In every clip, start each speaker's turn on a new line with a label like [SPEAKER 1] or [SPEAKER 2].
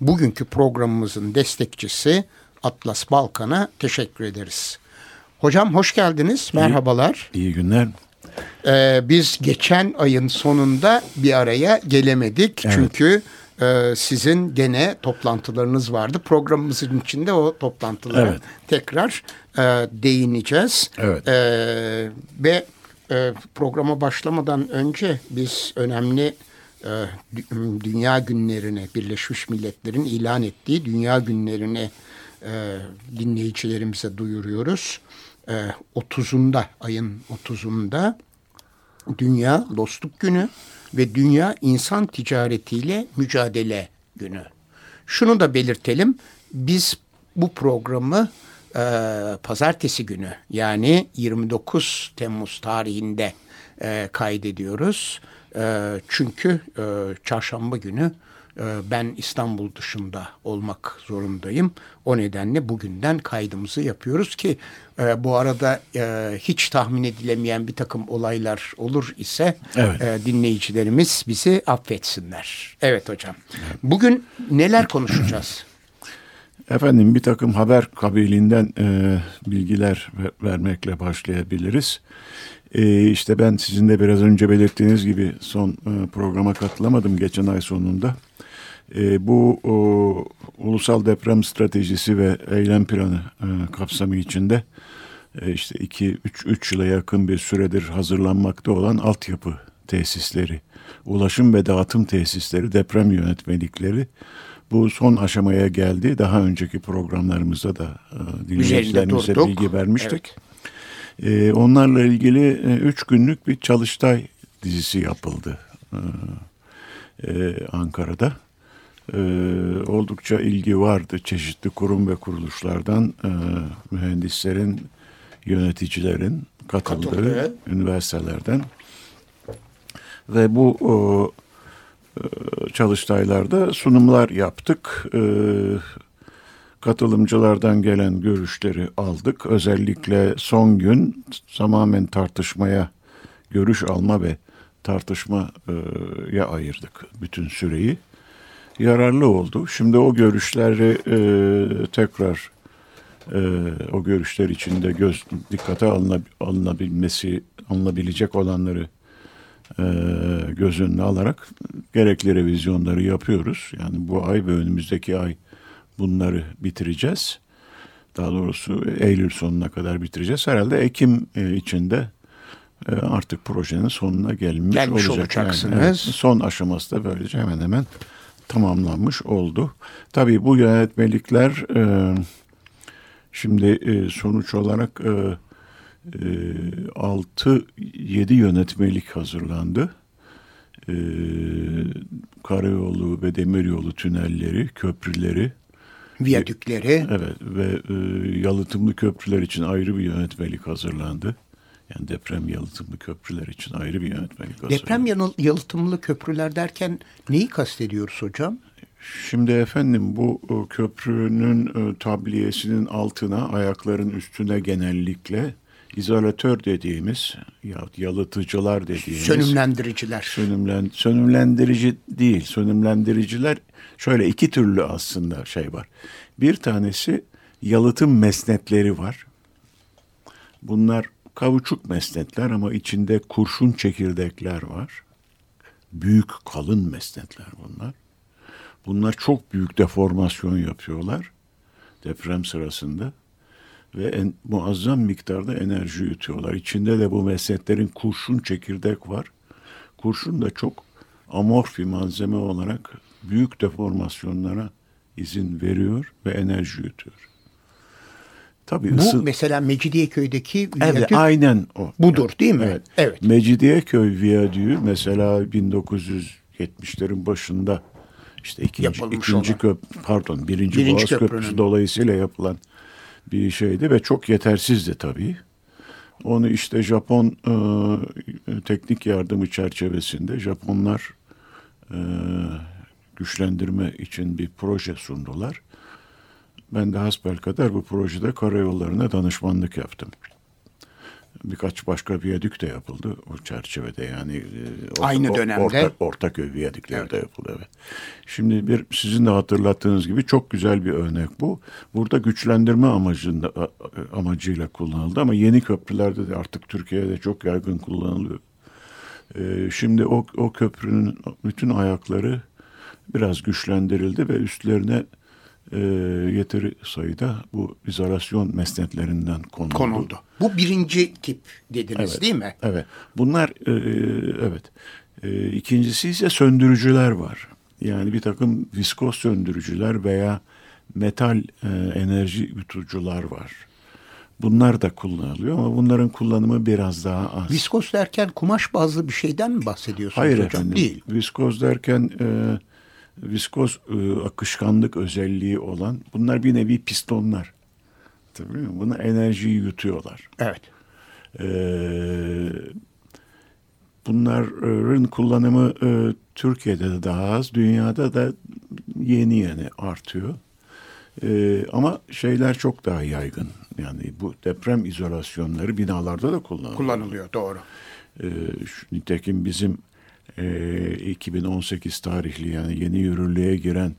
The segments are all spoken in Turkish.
[SPEAKER 1] Bugünkü programımızın destekçisi Atlas Balkan'a teşekkür ederiz. Hocam hoş geldiniz, merhabalar.
[SPEAKER 2] İyi, günler.
[SPEAKER 1] Ee, biz geçen ayın sonunda bir araya gelemedik evet. çünkü e, sizin gene toplantılarınız vardı. Programımızın içinde o toplantılara evet. tekrar e, değineceğiz.
[SPEAKER 2] Evet.
[SPEAKER 1] E, ve e, programa başlamadan önce biz önemli dünya günlerine Birleşmiş Milletler'in ilan ettiği dünya günlerine e, dinleyicilerimize duyuruyoruz. E, 30'unda ayın 30'unda Dünya Dostluk Günü ve Dünya İnsan Ticaretiyle Mücadele Günü. Şunu da belirtelim. Biz bu programı e, pazartesi günü yani 29 Temmuz tarihinde e, kaydediyoruz. E, çünkü e, çarşamba günü e, ben İstanbul dışında olmak zorundayım. O nedenle bugünden kaydımızı yapıyoruz ki e, bu arada e, hiç tahmin edilemeyen bir takım olaylar olur ise evet. e, dinleyicilerimiz bizi affetsinler. Evet hocam. Bugün neler konuşacağız?
[SPEAKER 2] Efendim bir takım haber kabiliğinden e, bilgiler vermekle başlayabiliriz. E, işte ben sizin de biraz önce belirttiğiniz gibi son e, programa katılamadım geçen ay sonunda. E, bu o, ulusal deprem stratejisi ve eylem planı e, kapsamı içinde e, işte 2-3 yıla yakın bir süredir hazırlanmakta olan altyapı tesisleri, ulaşım ve dağıtım tesisleri, deprem yönetmelikleri bu son aşamaya geldi. Daha önceki programlarımızda da e, dinleyicilerimize bilgi vermiştik. Evet. E, onlarla ilgili e, üç günlük bir çalıştay dizisi yapıldı e, e, Ankara'da. E, oldukça ilgi vardı çeşitli kurum ve kuruluşlardan e, mühendislerin, yöneticilerin katıldığı Katıldı. üniversitelerden ve bu o, çalıştaylarda sunumlar yaptık. E, katılımcılardan gelen görüşleri aldık. Özellikle son gün tamamen tartışmaya, görüş alma ve tartışmaya ayırdık bütün süreyi. Yararlı oldu. Şimdi o görüşleri e, tekrar o görüşler içinde göz dikkate alınabilmesi, alınabilecek olanları e, göz önüne alarak gerekli revizyonları yapıyoruz. Yani bu ay ve önümüzdeki ay bunları bitireceğiz. Daha doğrusu Eylül sonuna kadar bitireceğiz. Herhalde Ekim e, içinde e, artık projenin sonuna gelmiş, gelmiş olacak.
[SPEAKER 1] olacaksınız. Yani, evet,
[SPEAKER 2] son aşaması da böylece hemen hemen tamamlanmış oldu. Tabii bu yönetmelikler e, şimdi sonuç olarak e, 6-7 ee, yönetmelik hazırlandı. Karayolu ve demiryolu tünelleri, köprüleri,
[SPEAKER 1] viyadükleri.
[SPEAKER 2] Evet ve e, yalıtımlı köprüler için ayrı bir yönetmelik hazırlandı. Yani deprem yalıtımlı köprüler için ayrı bir yönetmelik hazırlandı.
[SPEAKER 1] Deprem yalıtımlı köprüler derken neyi kastediyoruz hocam?
[SPEAKER 2] Şimdi efendim bu köprünün e, tabliyesinin altına, ayakların üstüne genellikle izolatör dediğimiz ya yalıtıcılar dediğimiz
[SPEAKER 1] sönümlendiriciler.
[SPEAKER 2] Sönümlen, sönümlendirici değil. Sönümlendiriciler şöyle iki türlü aslında şey var. Bir tanesi yalıtım mesnetleri var. Bunlar kavuçuk mesnetler ama içinde kurşun çekirdekler var. Büyük kalın mesnetler bunlar. Bunlar çok büyük deformasyon yapıyorlar deprem sırasında ve en, muazzam miktarda enerji yutuyorlar. İçinde de bu mesleklerin kurşun çekirdek var. Kurşun da çok amorf bir malzeme olarak büyük deformasyonlara izin veriyor ve enerji yutuyor.
[SPEAKER 1] Tabii Bu ısı... mesela Mecidiyeköy'deki
[SPEAKER 2] viyadük evet, aynen o.
[SPEAKER 1] Budur değil mi?
[SPEAKER 2] Evet. evet. Mecidiyeköy viyadüğü mesela 1970'lerin başında işte ikinci, ikinci köp pardon birinci, birinci Boğaz. Köprüsü dolayısıyla yapılan bir şeydi ve çok yetersizdi tabii. Onu işte Japon e, teknik yardımı çerçevesinde Japonlar e, güçlendirme için bir proje sundular. Ben de hasbel kadar bu projede karayollarına danışmanlık yaptım. Birkaç başka viyadük de yapıldı o çerçevede yani.
[SPEAKER 1] E, Aynı dönemde.
[SPEAKER 2] Orta, Ortaköy viyadükleri evet. de yapıldı evet. Şimdi bir sizin de hatırlattığınız gibi çok güzel bir örnek bu. Burada güçlendirme amacında amacıyla kullanıldı ama yeni köprülerde de artık Türkiye'de çok yaygın kullanılıyor. Ee, şimdi o, o köprünün bütün ayakları biraz güçlendirildi ve üstlerine e, yeteri sayıda bu izolasyon mesnetlerinden konuldu. konuldu.
[SPEAKER 1] Bu birinci tip dediniz
[SPEAKER 2] evet,
[SPEAKER 1] değil mi?
[SPEAKER 2] Evet. Bunlar e, evet. E, ikincisi ise söndürücüler var. Yani bir takım viskoz söndürücüler veya metal e, enerji yutucular var. Bunlar da kullanılıyor ama bunların kullanımı biraz daha az.
[SPEAKER 1] Viskoz derken kumaş bazlı bir şeyden mi bahsediyorsunuz
[SPEAKER 2] Hayır
[SPEAKER 1] hocam?
[SPEAKER 2] efendim. Değil. Viskoz derken e, viskoz e, akışkanlık özelliği olan bunlar bir nevi pistonlar. Tabii mi? Buna enerjiyi yutuyorlar.
[SPEAKER 1] Evet.
[SPEAKER 2] Ee, bunların kullanımı e, Türkiye'de de daha az, dünyada da yeni yeni artıyor. Ee, ama şeyler çok daha yaygın. Yani bu deprem izolasyonları binalarda da kullanılıyor.
[SPEAKER 1] Kullanılıyor, doğru.
[SPEAKER 2] Ee, şu, nitekim bizim e, 2018 tarihli yani yeni yürürlüğe giren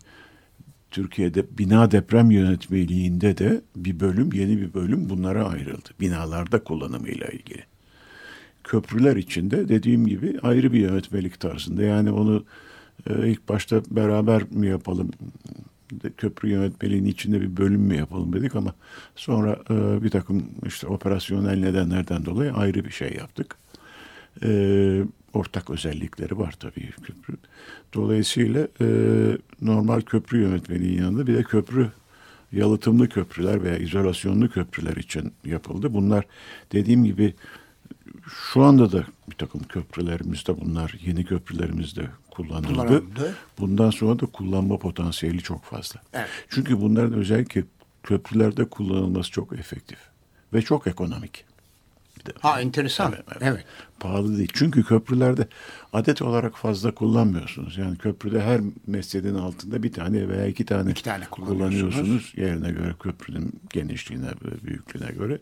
[SPEAKER 2] Türkiye'de bina deprem yönetmeliğinde de bir bölüm, yeni bir bölüm bunlara ayrıldı. Binalarda kullanımıyla ilgili. Köprüler içinde dediğim gibi ayrı bir yönetmelik tarzında. Yani onu e, ilk başta beraber mi yapalım, köprü yönetmeliğinin içinde bir bölüm mü yapalım dedik ama sonra e, bir takım işte operasyonel nedenlerden dolayı ayrı bir şey yaptık. E, ortak özellikleri var tabii köprü. Dolayısıyla e, normal köprü yönetmeliğinin yanında bir de köprü yalıtımlı köprüler veya izolasyonlu köprüler için yapıldı. Bunlar dediğim gibi şu anda da bir takım köprülerimizde bunlar yeni köprülerimizde kullanıldı. kullanıldı. Bundan sonra da kullanma potansiyeli çok fazla.
[SPEAKER 1] Evet.
[SPEAKER 2] Çünkü bunların özellikle köprülerde kullanılması çok efektif ve çok ekonomik.
[SPEAKER 1] Ha enteresan. Evet, evet. evet.
[SPEAKER 2] Pahalı değil. Çünkü köprülerde adet olarak fazla kullanmıyorsunuz. Yani köprüde her mescidin altında bir tane veya iki tane,
[SPEAKER 1] iki tane
[SPEAKER 2] kullanıyorsunuz. Yerine göre köprünün genişliğine büyüklüğüne göre.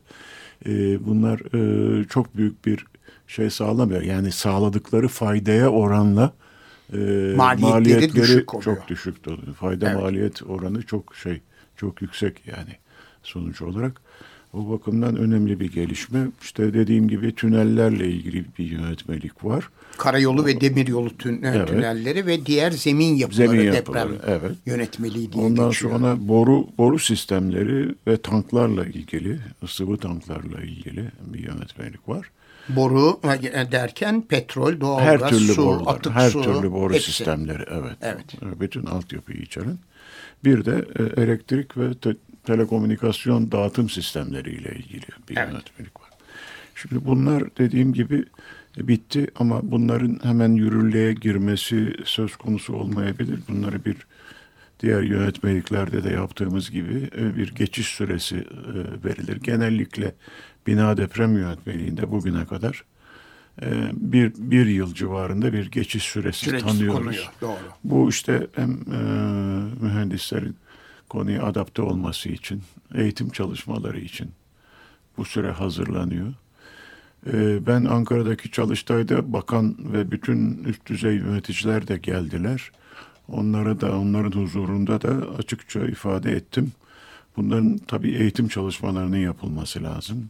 [SPEAKER 2] Ee, bunlar e, çok büyük bir şey sağlamıyor. Yani sağladıkları faydaya oranla e, maliyetleri, maliyetleri düşük oluyor. çok düşük oluyor. Fayda evet. maliyet oranı çok şey çok yüksek yani sonuç olarak. O bakımdan önemli bir gelişme. İşte dediğim gibi tünellerle ilgili bir yönetmelik var.
[SPEAKER 1] Karayolu ve demiryolu tün evet. tünelleri ve diğer zemin yapıları, zemin yapıları deprem evet. yönetmeliği diye
[SPEAKER 2] Ondan
[SPEAKER 1] geçiyor.
[SPEAKER 2] sonra boru boru sistemleri ve tanklarla ilgili, sıvı tanklarla ilgili bir yönetmelik var.
[SPEAKER 1] Boru derken petrol, doğalgaz,
[SPEAKER 2] her türlü
[SPEAKER 1] su,
[SPEAKER 2] borular,
[SPEAKER 1] atık
[SPEAKER 2] her
[SPEAKER 1] su,
[SPEAKER 2] türlü boru
[SPEAKER 1] hepsi.
[SPEAKER 2] sistemleri evet.
[SPEAKER 1] Evet.
[SPEAKER 2] Bütün altyapıyı içeren. Bir de e, elektrik ve telekomünikasyon dağıtım sistemleriyle ilgili bir evet. yönetmelik var. Şimdi bunlar dediğim gibi bitti ama bunların hemen yürürlüğe girmesi söz konusu olmayabilir. Bunları bir diğer yönetmeliklerde de yaptığımız gibi e, bir geçiş süresi e, verilir. Genellikle bina deprem yönetmeliğinde bugüne kadar e, bir, bir yıl civarında bir geçiş süresi Süreci tanıyoruz. Konuyor,
[SPEAKER 1] doğru.
[SPEAKER 2] Bu işte hem mühendislerin konuya adapte olması için, eğitim çalışmaları için bu süre hazırlanıyor. Ee, ben Ankara'daki çalıştayda bakan ve bütün üst düzey yöneticiler de geldiler. Onlara da onların huzurunda da açıkça ifade ettim. Bunların tabii eğitim çalışmalarının yapılması lazım.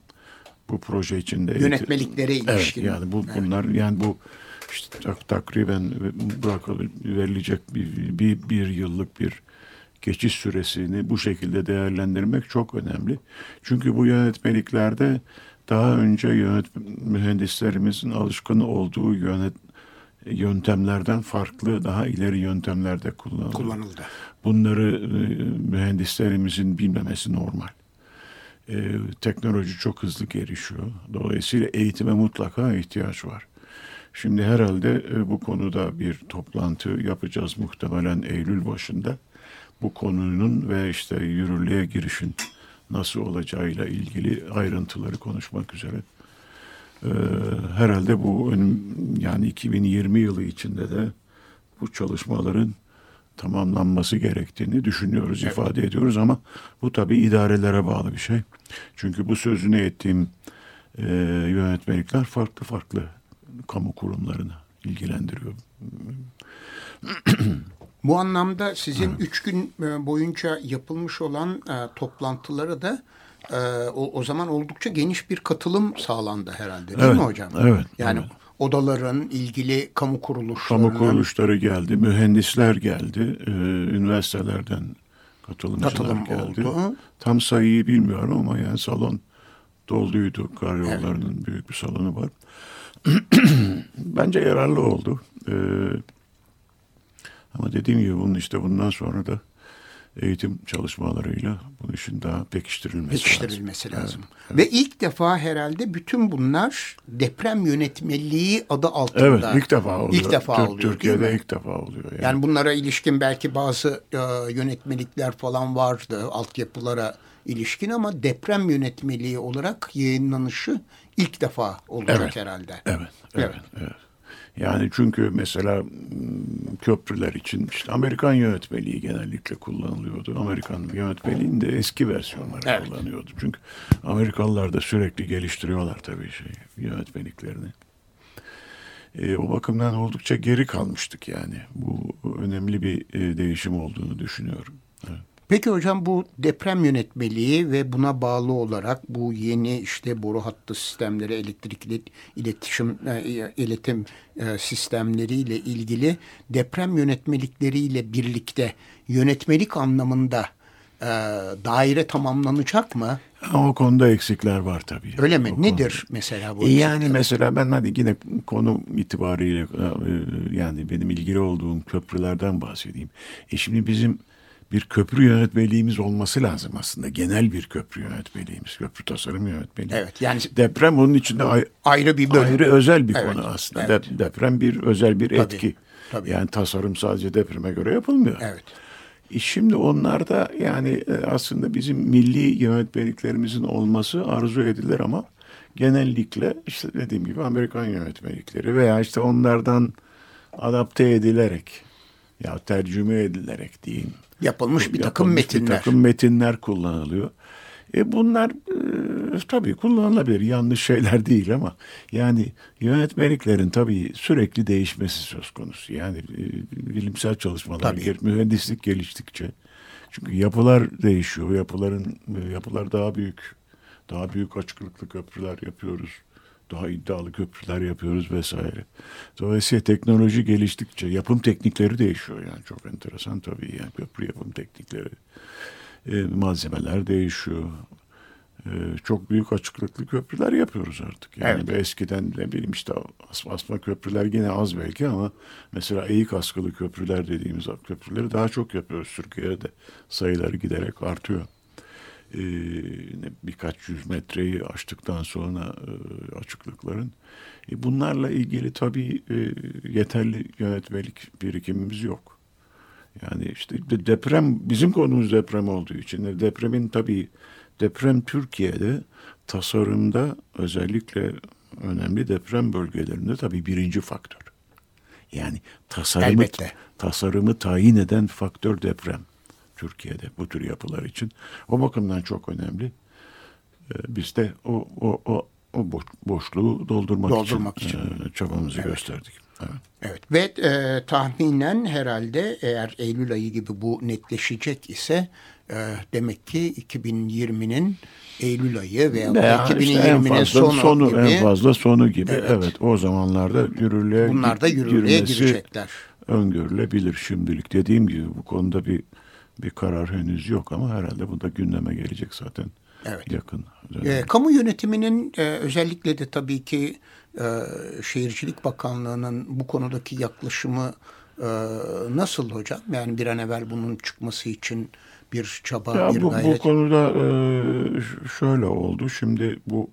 [SPEAKER 2] Bu proje içinde
[SPEAKER 1] yönetmeliklere ilişkin.
[SPEAKER 2] Evet, yani bu bunlar yani bu işte takriben bırakılır verilecek bir, bir, bir yıllık bir geçiş süresini bu şekilde değerlendirmek çok önemli. Çünkü bu yönetmeliklerde daha önce yönet mühendislerimizin alışkın olduğu yönet yöntemlerden farklı daha ileri yöntemlerde kullanıldı.
[SPEAKER 1] kullanıldı.
[SPEAKER 2] Bunları e, mühendislerimizin bilmemesi normal. E, teknoloji çok hızlı gelişiyor. Dolayısıyla eğitime mutlaka ihtiyaç var. Şimdi herhalde e, bu konuda bir toplantı yapacağız muhtemelen Eylül başında. Bu konunun ve işte yürürlüğe girişin nasıl olacağıyla ilgili ayrıntıları konuşmak üzere. Ee, herhalde bu önüm yani 2020 yılı içinde de bu çalışmaların tamamlanması gerektiğini düşünüyoruz,
[SPEAKER 1] Evet.
[SPEAKER 2] ifade ediyoruz ama bu tabii idarelere bağlı bir şey. Çünkü bu sözünü ettiğim e, yönetmelikler farklı farklı kamu kurumlarını ilgilendiriyor.
[SPEAKER 1] Bu anlamda sizin üç gün e, boyunca yapılmış olan e, toplantıları da e, o, o zaman oldukça geniş bir katılım sağlandı herhalde değil
[SPEAKER 2] Evet,
[SPEAKER 1] mi hocam?
[SPEAKER 2] evet,
[SPEAKER 1] Yani
[SPEAKER 2] evet.
[SPEAKER 1] odaların, ilgili kamu kuruluşlarının
[SPEAKER 2] Kamu kuruluşları geldi, mühendisler geldi, e, üniversitelerden katılımcılar
[SPEAKER 1] Katılım
[SPEAKER 2] geldi.
[SPEAKER 1] oldu.
[SPEAKER 2] Tam sayıyı bilmiyorum ama yani salon dolduydu. Karayollarının büyük bir salonu var. Bence yararlı oldu. E, ama dediğim gibi bunun işte bundan sonra da eğitim çalışmalarıyla bu işin daha pekiştirilmesi,
[SPEAKER 1] pekiştirilmesi
[SPEAKER 2] lazım.
[SPEAKER 1] lazım. Ve ilk defa herhalde bütün bunlar deprem yönetmeliği adı
[SPEAKER 2] Evet,
[SPEAKER 1] altında.
[SPEAKER 2] evet ilk defa oluyor.
[SPEAKER 1] İlk defa
[SPEAKER 2] Tür-
[SPEAKER 1] oluyor
[SPEAKER 2] Türkiye'de ilk defa oluyor. Yani.
[SPEAKER 1] Yani bunlara ilişkin belki bazı e, yönetmelikler falan vardı altyapılara ilişkin ama deprem yönetmeliği olarak yayınlanışı ilk defa olacak
[SPEAKER 2] Evet.
[SPEAKER 1] herhalde.
[SPEAKER 2] Evet, evet, evet. Yani çünkü mesela m, köprüler için işte Amerikan yönetmeliği genellikle kullanılıyordu. Amerikan yönetmeliğinin de eski versiyonları
[SPEAKER 1] Evet.
[SPEAKER 2] kullanıyordu. Çünkü Amerikalılar da sürekli geliştiriyorlar tabii şey yönetmeliklerini. E, o bakımdan oldukça geri kalmıştık yani. Bu önemli bir e, değişim olduğunu düşünüyorum. Evet.
[SPEAKER 1] Peki hocam bu deprem yönetmeliği ve buna bağlı olarak bu yeni işte boru hattı sistemleri, elektrikli iletişim e, iletim e, sistemleriyle ilgili deprem yönetmelikleriyle birlikte yönetmelik anlamında e, daire tamamlanacak mı?
[SPEAKER 2] O konuda eksikler var tabii.
[SPEAKER 1] Öyle mi?
[SPEAKER 2] O konuda.
[SPEAKER 1] Nedir mesela bu?
[SPEAKER 2] E Yani mesela ben hadi yine konu itibariyle e, yani benim ilgili olduğum köprülerden bahsedeyim. E şimdi bizim bir köprü yönetmeliğimiz olması lazım aslında. Genel bir köprü yönetmeliğimiz, köprü tasarım yönetmeliği.
[SPEAKER 1] Evet yani
[SPEAKER 2] Deprem onun içinde ay-
[SPEAKER 1] ayrı bir bölüm.
[SPEAKER 2] ayrı özel bir
[SPEAKER 1] Evet,
[SPEAKER 2] konu aslında.
[SPEAKER 1] evet.
[SPEAKER 2] Dep- deprem bir özel bir
[SPEAKER 1] Tabii,
[SPEAKER 2] etki.
[SPEAKER 1] tabii.
[SPEAKER 2] Yani tasarım sadece depreme göre yapılmıyor.
[SPEAKER 1] Evet.
[SPEAKER 2] E Şimdi onlarda yani e, aslında bizim milli yönetmeliklerimizin olması arzu edilir ama genellikle işte dediğim gibi Amerikan yönetmelikleri veya işte onlardan adapte edilerek ya tercüme edilerek diyeyim.
[SPEAKER 1] Yapılmış bir takım
[SPEAKER 2] yapılmış
[SPEAKER 1] metinler.
[SPEAKER 2] Bir takım metinler kullanılıyor. E bunlar e, tabii kullanılabilir. Yanlış şeyler değil ama yani yönetmeliklerin tabii sürekli değişmesi söz konusu. Yani e, bilimsel çalışmalar,
[SPEAKER 1] Tabii.
[SPEAKER 2] mühendislik geliştikçe çünkü yapılar değişiyor. Yapıların e, yapılar daha büyük, daha büyük açıklıklı köprüler yapıyoruz. Daha iddialı köprüler yapıyoruz vesaire. Dolayısıyla teknoloji geliştikçe yapım teknikleri değişiyor yani çok enteresan tabii yani köprü yapım teknikleri e, malzemeler değişiyor. E, çok büyük açıklıklı köprüler yapıyoruz artık. Yani
[SPEAKER 1] Evet.
[SPEAKER 2] ve eskiden ne bileyim işte as- asma köprüler yine az belki ama mesela eğik askılı köprüler dediğimiz köprüleri daha çok yapıyoruz Türkiye'de de sayıları giderek artıyor. E, birkaç yüz metreyi aştıktan sonra e, açıklıkların. E, bunlarla ilgili tabii e, yeterli yönetmelik birikimimiz yok. Yani işte de- deprem bizim konumuz deprem olduğu için de depremin tabii deprem Türkiye'de tasarımda özellikle önemli deprem bölgelerinde tabii birinci faktör. Yani tasarımı
[SPEAKER 1] Elbette.
[SPEAKER 2] tasarımı tayin eden faktör deprem Türkiye'de bu tür yapılar için. O bakımdan çok önemli. Ee, Biz de o o o o boş- boşluğu doldurmak,
[SPEAKER 1] Doldurmak
[SPEAKER 2] için,
[SPEAKER 1] için.
[SPEAKER 2] e, çabamızı gösterdik. Evet.
[SPEAKER 1] Evet ve e, tahminen herhalde eğer Eylül ayı gibi bu netleşecek ise e, demek ki 2020'nin Eylül ayı veya
[SPEAKER 2] Veya işte en
[SPEAKER 1] 2020'nin
[SPEAKER 2] fazla
[SPEAKER 1] sonu,
[SPEAKER 2] sonu,
[SPEAKER 1] gibi
[SPEAKER 2] en fazla sonu gibi.
[SPEAKER 1] Evet.
[SPEAKER 2] Evet. o zamanlarda yürürlüğe
[SPEAKER 1] bunlar da yürürlüğe girecekler.
[SPEAKER 2] öngörülebilir şimdilik. Dediğim gibi bu konuda bir Bir karar henüz yok ama herhalde bu da gündeme gelecek zaten
[SPEAKER 1] Evet.
[SPEAKER 2] yakın.
[SPEAKER 1] E, kamu yönetiminin e, özellikle de tabii ki e, Şehircilik Bakanlığı'nın bu konudaki yaklaşımı e, nasıl hocam? Yani bir an evvel bunun çıkması için bir çaba,
[SPEAKER 2] Ya
[SPEAKER 1] bir
[SPEAKER 2] bu,
[SPEAKER 1] gayret.
[SPEAKER 2] bu konuda e, şöyle oldu. Şimdi bu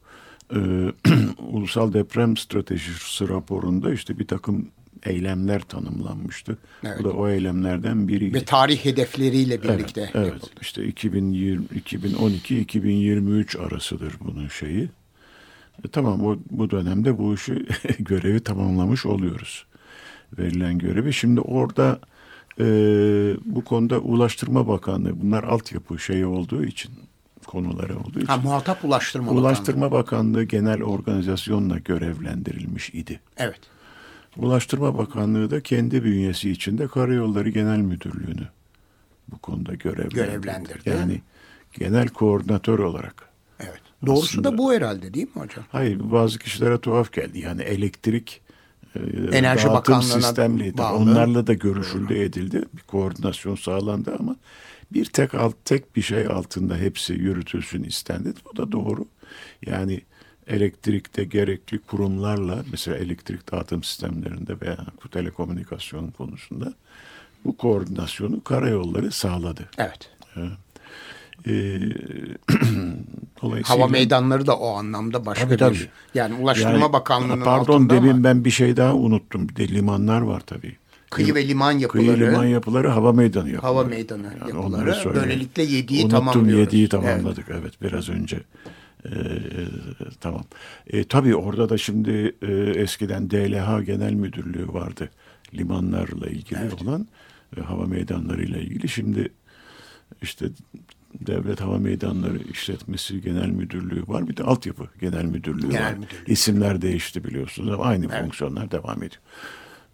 [SPEAKER 2] e, Ulusal Deprem Stratejisi raporunda işte bir takım eylemler tanımlanmıştı.
[SPEAKER 1] Evet.
[SPEAKER 2] Bu da o eylemlerden biriydi.
[SPEAKER 1] Ve tarih hedefleriyle birlikte
[SPEAKER 2] Evet, evet.
[SPEAKER 1] yapıldı.
[SPEAKER 2] işte 2020 2012-2023 arasıdır bunun şeyi. E, tamam bu, bu dönemde bu işi görevi tamamlamış oluyoruz. Verilen görevi. Şimdi orada e, bu konuda Ulaştırma Bakanlığı bunlar altyapı şeyi olduğu için konuları olduğu için.
[SPEAKER 1] Ha, muhatap Ulaştırma Bakanlığı.
[SPEAKER 2] Ulaştırma Bakanlığı genel organizasyonla görevlendirilmiş idi.
[SPEAKER 1] Evet.
[SPEAKER 2] Ulaştırma Bakanlığı da kendi bünyesi içinde Karayolları Genel Müdürlüğü'nü bu konuda görevlendirdi.
[SPEAKER 1] Görevlendirdi.
[SPEAKER 2] Yani genel koordinatör olarak.
[SPEAKER 1] Evet. Doğrusu
[SPEAKER 2] Aslında-
[SPEAKER 1] da bu herhalde değil mi hocam?
[SPEAKER 2] Hayır bazı kişilere tuhaf geldi. Yani elektrik e,
[SPEAKER 1] Enerji
[SPEAKER 2] dağıtım sistemliydi.
[SPEAKER 1] bağlı.
[SPEAKER 2] Onlarla da görüşüldü edildi. Bir koordinasyon sağlandı ama bir tek alt tek bir şey altında hepsi yürütülsün istendi. Bu da doğru. Yani elektrikte gerekli kurumlarla mesela elektrik dağıtım sistemlerinde veya telekomünikasyon konusunda bu koordinasyonu karayolları sağladı.
[SPEAKER 1] Evet.
[SPEAKER 2] Ee, dolayısıyla
[SPEAKER 1] Hava meydanları da o anlamda başka
[SPEAKER 2] Tabii, tabii.
[SPEAKER 1] bir. Yani Ulaştırma
[SPEAKER 2] Yani,
[SPEAKER 1] Bakanlığı'nın
[SPEAKER 2] Pardon
[SPEAKER 1] altında
[SPEAKER 2] demin
[SPEAKER 1] ama
[SPEAKER 2] ben bir şey daha unuttum. Bir De limanlar var tabii.
[SPEAKER 1] kıyı ve liman yapıları,
[SPEAKER 2] Kıyı liman yapıları hava meydanı yapıları.
[SPEAKER 1] hava meydanı
[SPEAKER 2] Yani
[SPEAKER 1] yapıları. Böylelikle yediği
[SPEAKER 2] Unuttum
[SPEAKER 1] tamamlıyoruz.
[SPEAKER 2] yediği tamamladık evet, biraz önce. Ee, tamam. E, tabii orada da şimdi e, eskiden DLH Genel Müdürlüğü vardı. Limanlarla ilgili olan ve hava meydanlarıyla ilgili. Şimdi işte Devlet Hava Meydanları İşletmesi Genel Müdürlüğü var. Bir de Altyapı Genel Müdürlüğü
[SPEAKER 1] Genel
[SPEAKER 2] var.
[SPEAKER 1] Müdürlüğü.
[SPEAKER 2] İsimler değişti biliyorsunuz ama aynı fonksiyonlar devam ediyor.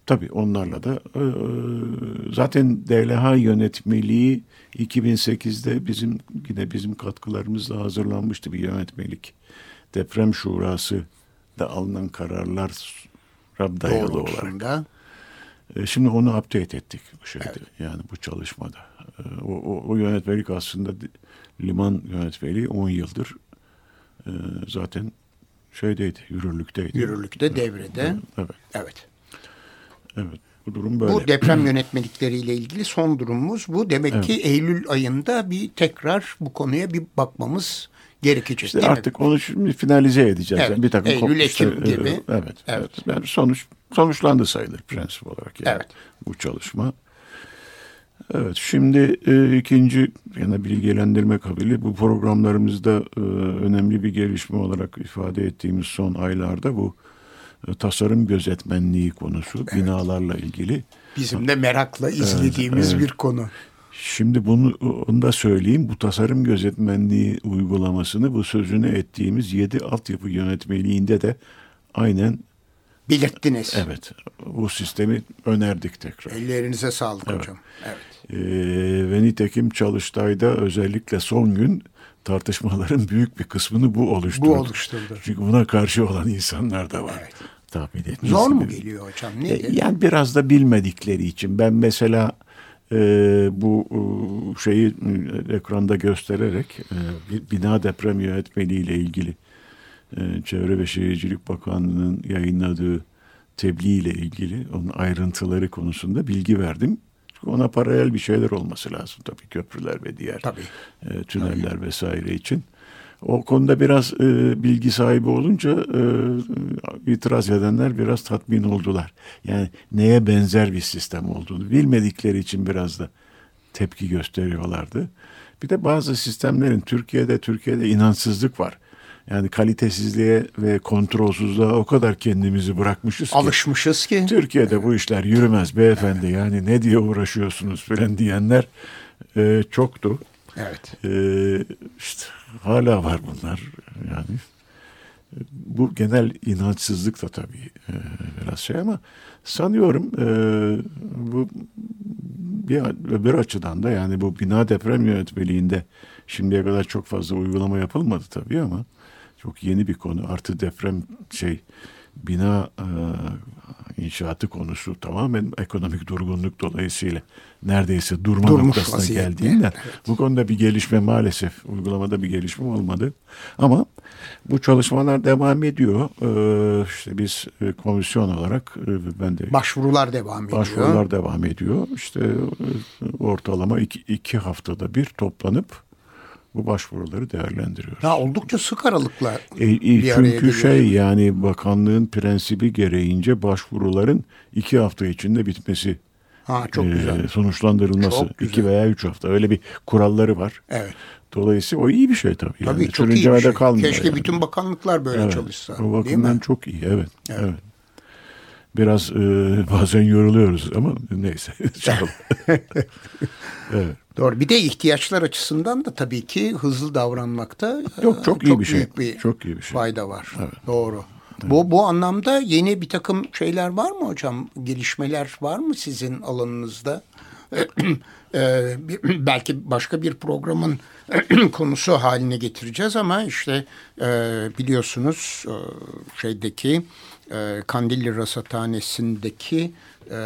[SPEAKER 2] Tabii onlarla da e, zaten DLH yönetmeliği 2008'de bizim yine bizim katkılarımızla hazırlanmıştı bir yönetmelik. Deprem Şurası da alınan kararlar dayalı olarak. E, Şimdi onu update ettik bu şeyde. Yani bu çalışmada. E, O, o, o yönetmelik aslında liman yönetmeliği 10 yıldır e, zaten şeydeydi, yürürlükteydi.
[SPEAKER 1] Yürürlükte, devrede.
[SPEAKER 2] Evet,
[SPEAKER 1] Evet.
[SPEAKER 2] Evet. Bu durum böyle.
[SPEAKER 1] Bu deprem yönetmelikleriyle ilgili son durumumuz bu. Demek ki Eylül ayında bir tekrar bu konuya bir bakmamız gerekecek.
[SPEAKER 2] İşte
[SPEAKER 1] değil mi?
[SPEAKER 2] artık onu şimdi finalize edeceğiz.
[SPEAKER 1] Evet,
[SPEAKER 2] Yani bir takım
[SPEAKER 1] Eylül, Ekim gibi.
[SPEAKER 2] Evet, evet.
[SPEAKER 1] Evet.
[SPEAKER 2] Yani sonuç sonuçlandı sayılır prensip olarak yani
[SPEAKER 1] Evet.
[SPEAKER 2] bu çalışma. Evet, şimdi e, ikinci yani bilgilendirme kabili bu programlarımızda e, önemli bir gelişme olarak ifade ettiğimiz son aylarda bu tasarım gözetmenliği konusu binalarla ilgili.
[SPEAKER 1] Bizim de merakla izlediğimiz bir konu.
[SPEAKER 2] Şimdi bunu onu da söyleyeyim. Bu tasarım gözetmenliği uygulamasını bu sözünü ettiğimiz 7 altyapı yönetmeliğinde de aynen
[SPEAKER 1] Belirttiniz.
[SPEAKER 2] evet bu sistemi önerdik tekrar.
[SPEAKER 1] Ellerinize sağlık hocam. Evet.
[SPEAKER 2] Ee, ve nitekim Çalıştay'da özellikle son gün tartışmaların büyük bir kısmını bu oluşturdu.
[SPEAKER 1] Bu oluşturdu.
[SPEAKER 2] Çünkü buna karşı olan insanlar da var.
[SPEAKER 1] Evet.
[SPEAKER 2] Tahmin ettiğiniz
[SPEAKER 1] Zor mu geliyor hocam?
[SPEAKER 2] E,
[SPEAKER 1] Nedir?
[SPEAKER 2] Yani biraz da bilmedikleri için. Ben mesela e, bu e, şeyi e, ekranda göstererek e, bina deprem yönetmeliği ile ilgili e, Çevre ve Şehircilik Bakanlığı'nın yayınladığı tebliğ ile ilgili onun ayrıntıları konusunda bilgi verdim. Çünkü ona paralel bir şeyler olması lazım tabii köprüler ve diğer
[SPEAKER 1] Tabii.
[SPEAKER 2] e, tüneller vesaire için. O konuda biraz e, bilgi sahibi olunca e, itiraz edenler biraz tatmin oldular. Yani neye benzer bir sistem olduğunu bilmedikleri için biraz da tepki gösteriyorlardı. Bir de bazı sistemlerin Türkiye'de Türkiye'de inançsızlık var. Yani kalitesizliğe ve kontrolsüzlüğe o kadar kendimizi bırakmışız ki.
[SPEAKER 1] Alışmışız ki.
[SPEAKER 2] Türkiye'de bu işler yürümez beyefendi yani ne diye uğraşıyorsunuz falan diyenler e, çoktu.
[SPEAKER 1] Evet.
[SPEAKER 2] Ee, işte hala var bunlar yani. Bu genel inançsızlık da tabii e, biraz şey ama sanıyorum e, bu bir öbür açıdan da yani bu bina deprem yönetmeliğinde şimdiye kadar çok fazla uygulama yapılmadı tabii ama çok yeni bir konu. Artı deprem şey bina e, inşaatı konusu tamamen ekonomik durgunluk dolayısıyla neredeyse durma
[SPEAKER 1] Durmuş
[SPEAKER 2] noktasına
[SPEAKER 1] vaziyette.
[SPEAKER 2] geldiğinden
[SPEAKER 1] Evet.
[SPEAKER 2] bu konuda bir gelişme maalesef uygulamada bir gelişme olmadı. Ama bu çalışmalar devam ediyor. Ee, işte biz e, komisyon olarak e, ben de
[SPEAKER 1] Başvurular devam ediyor.
[SPEAKER 2] başvurular devam ediyor. İşte e, ortalama iki, iki haftada bir toplanıp bu başvuruları değerlendiriyoruz.
[SPEAKER 1] Ya oldukça sık aralıkla
[SPEAKER 2] E, e, çünkü şey yani bakanlığın prensibi gereğince başvuruların iki hafta içinde bitmesi
[SPEAKER 1] Ha çok
[SPEAKER 2] e,
[SPEAKER 1] güzel.
[SPEAKER 2] sonuçlanırılması
[SPEAKER 1] Çok güzel.
[SPEAKER 2] iki veya üç hafta öyle bir kuralları var.
[SPEAKER 1] Evet.
[SPEAKER 2] Dolayısıyla o iyi bir şey tabii.
[SPEAKER 1] Tabii
[SPEAKER 2] yani.
[SPEAKER 1] çok iyi bir şey.
[SPEAKER 2] kalmıyor
[SPEAKER 1] Keşke
[SPEAKER 2] yani.
[SPEAKER 1] bütün bakanlıklar böyle
[SPEAKER 2] Evet,
[SPEAKER 1] çalışsa.
[SPEAKER 2] O bakımdan çok iyi evet. evet. Biraz e, bazen yoruluyoruz ama neyse. Evet.
[SPEAKER 1] Doğru. Bir de ihtiyaçlar açısından da tabii ki hızlı davranmakta e,
[SPEAKER 2] çok iyi bir şey.
[SPEAKER 1] büyük bir
[SPEAKER 2] Çok iyi bir şey.
[SPEAKER 1] fayda var. Doğru. Bu bu anlamda yeni bir takım şeyler var mı hocam? Gelişmeler var mı sizin alanınızda? Ee, bir- belki başka bir programın konusu haline getireceğiz ama işte e, biliyorsunuz e, şeydeki e, Kandilli Rasathanesi'ndeki e,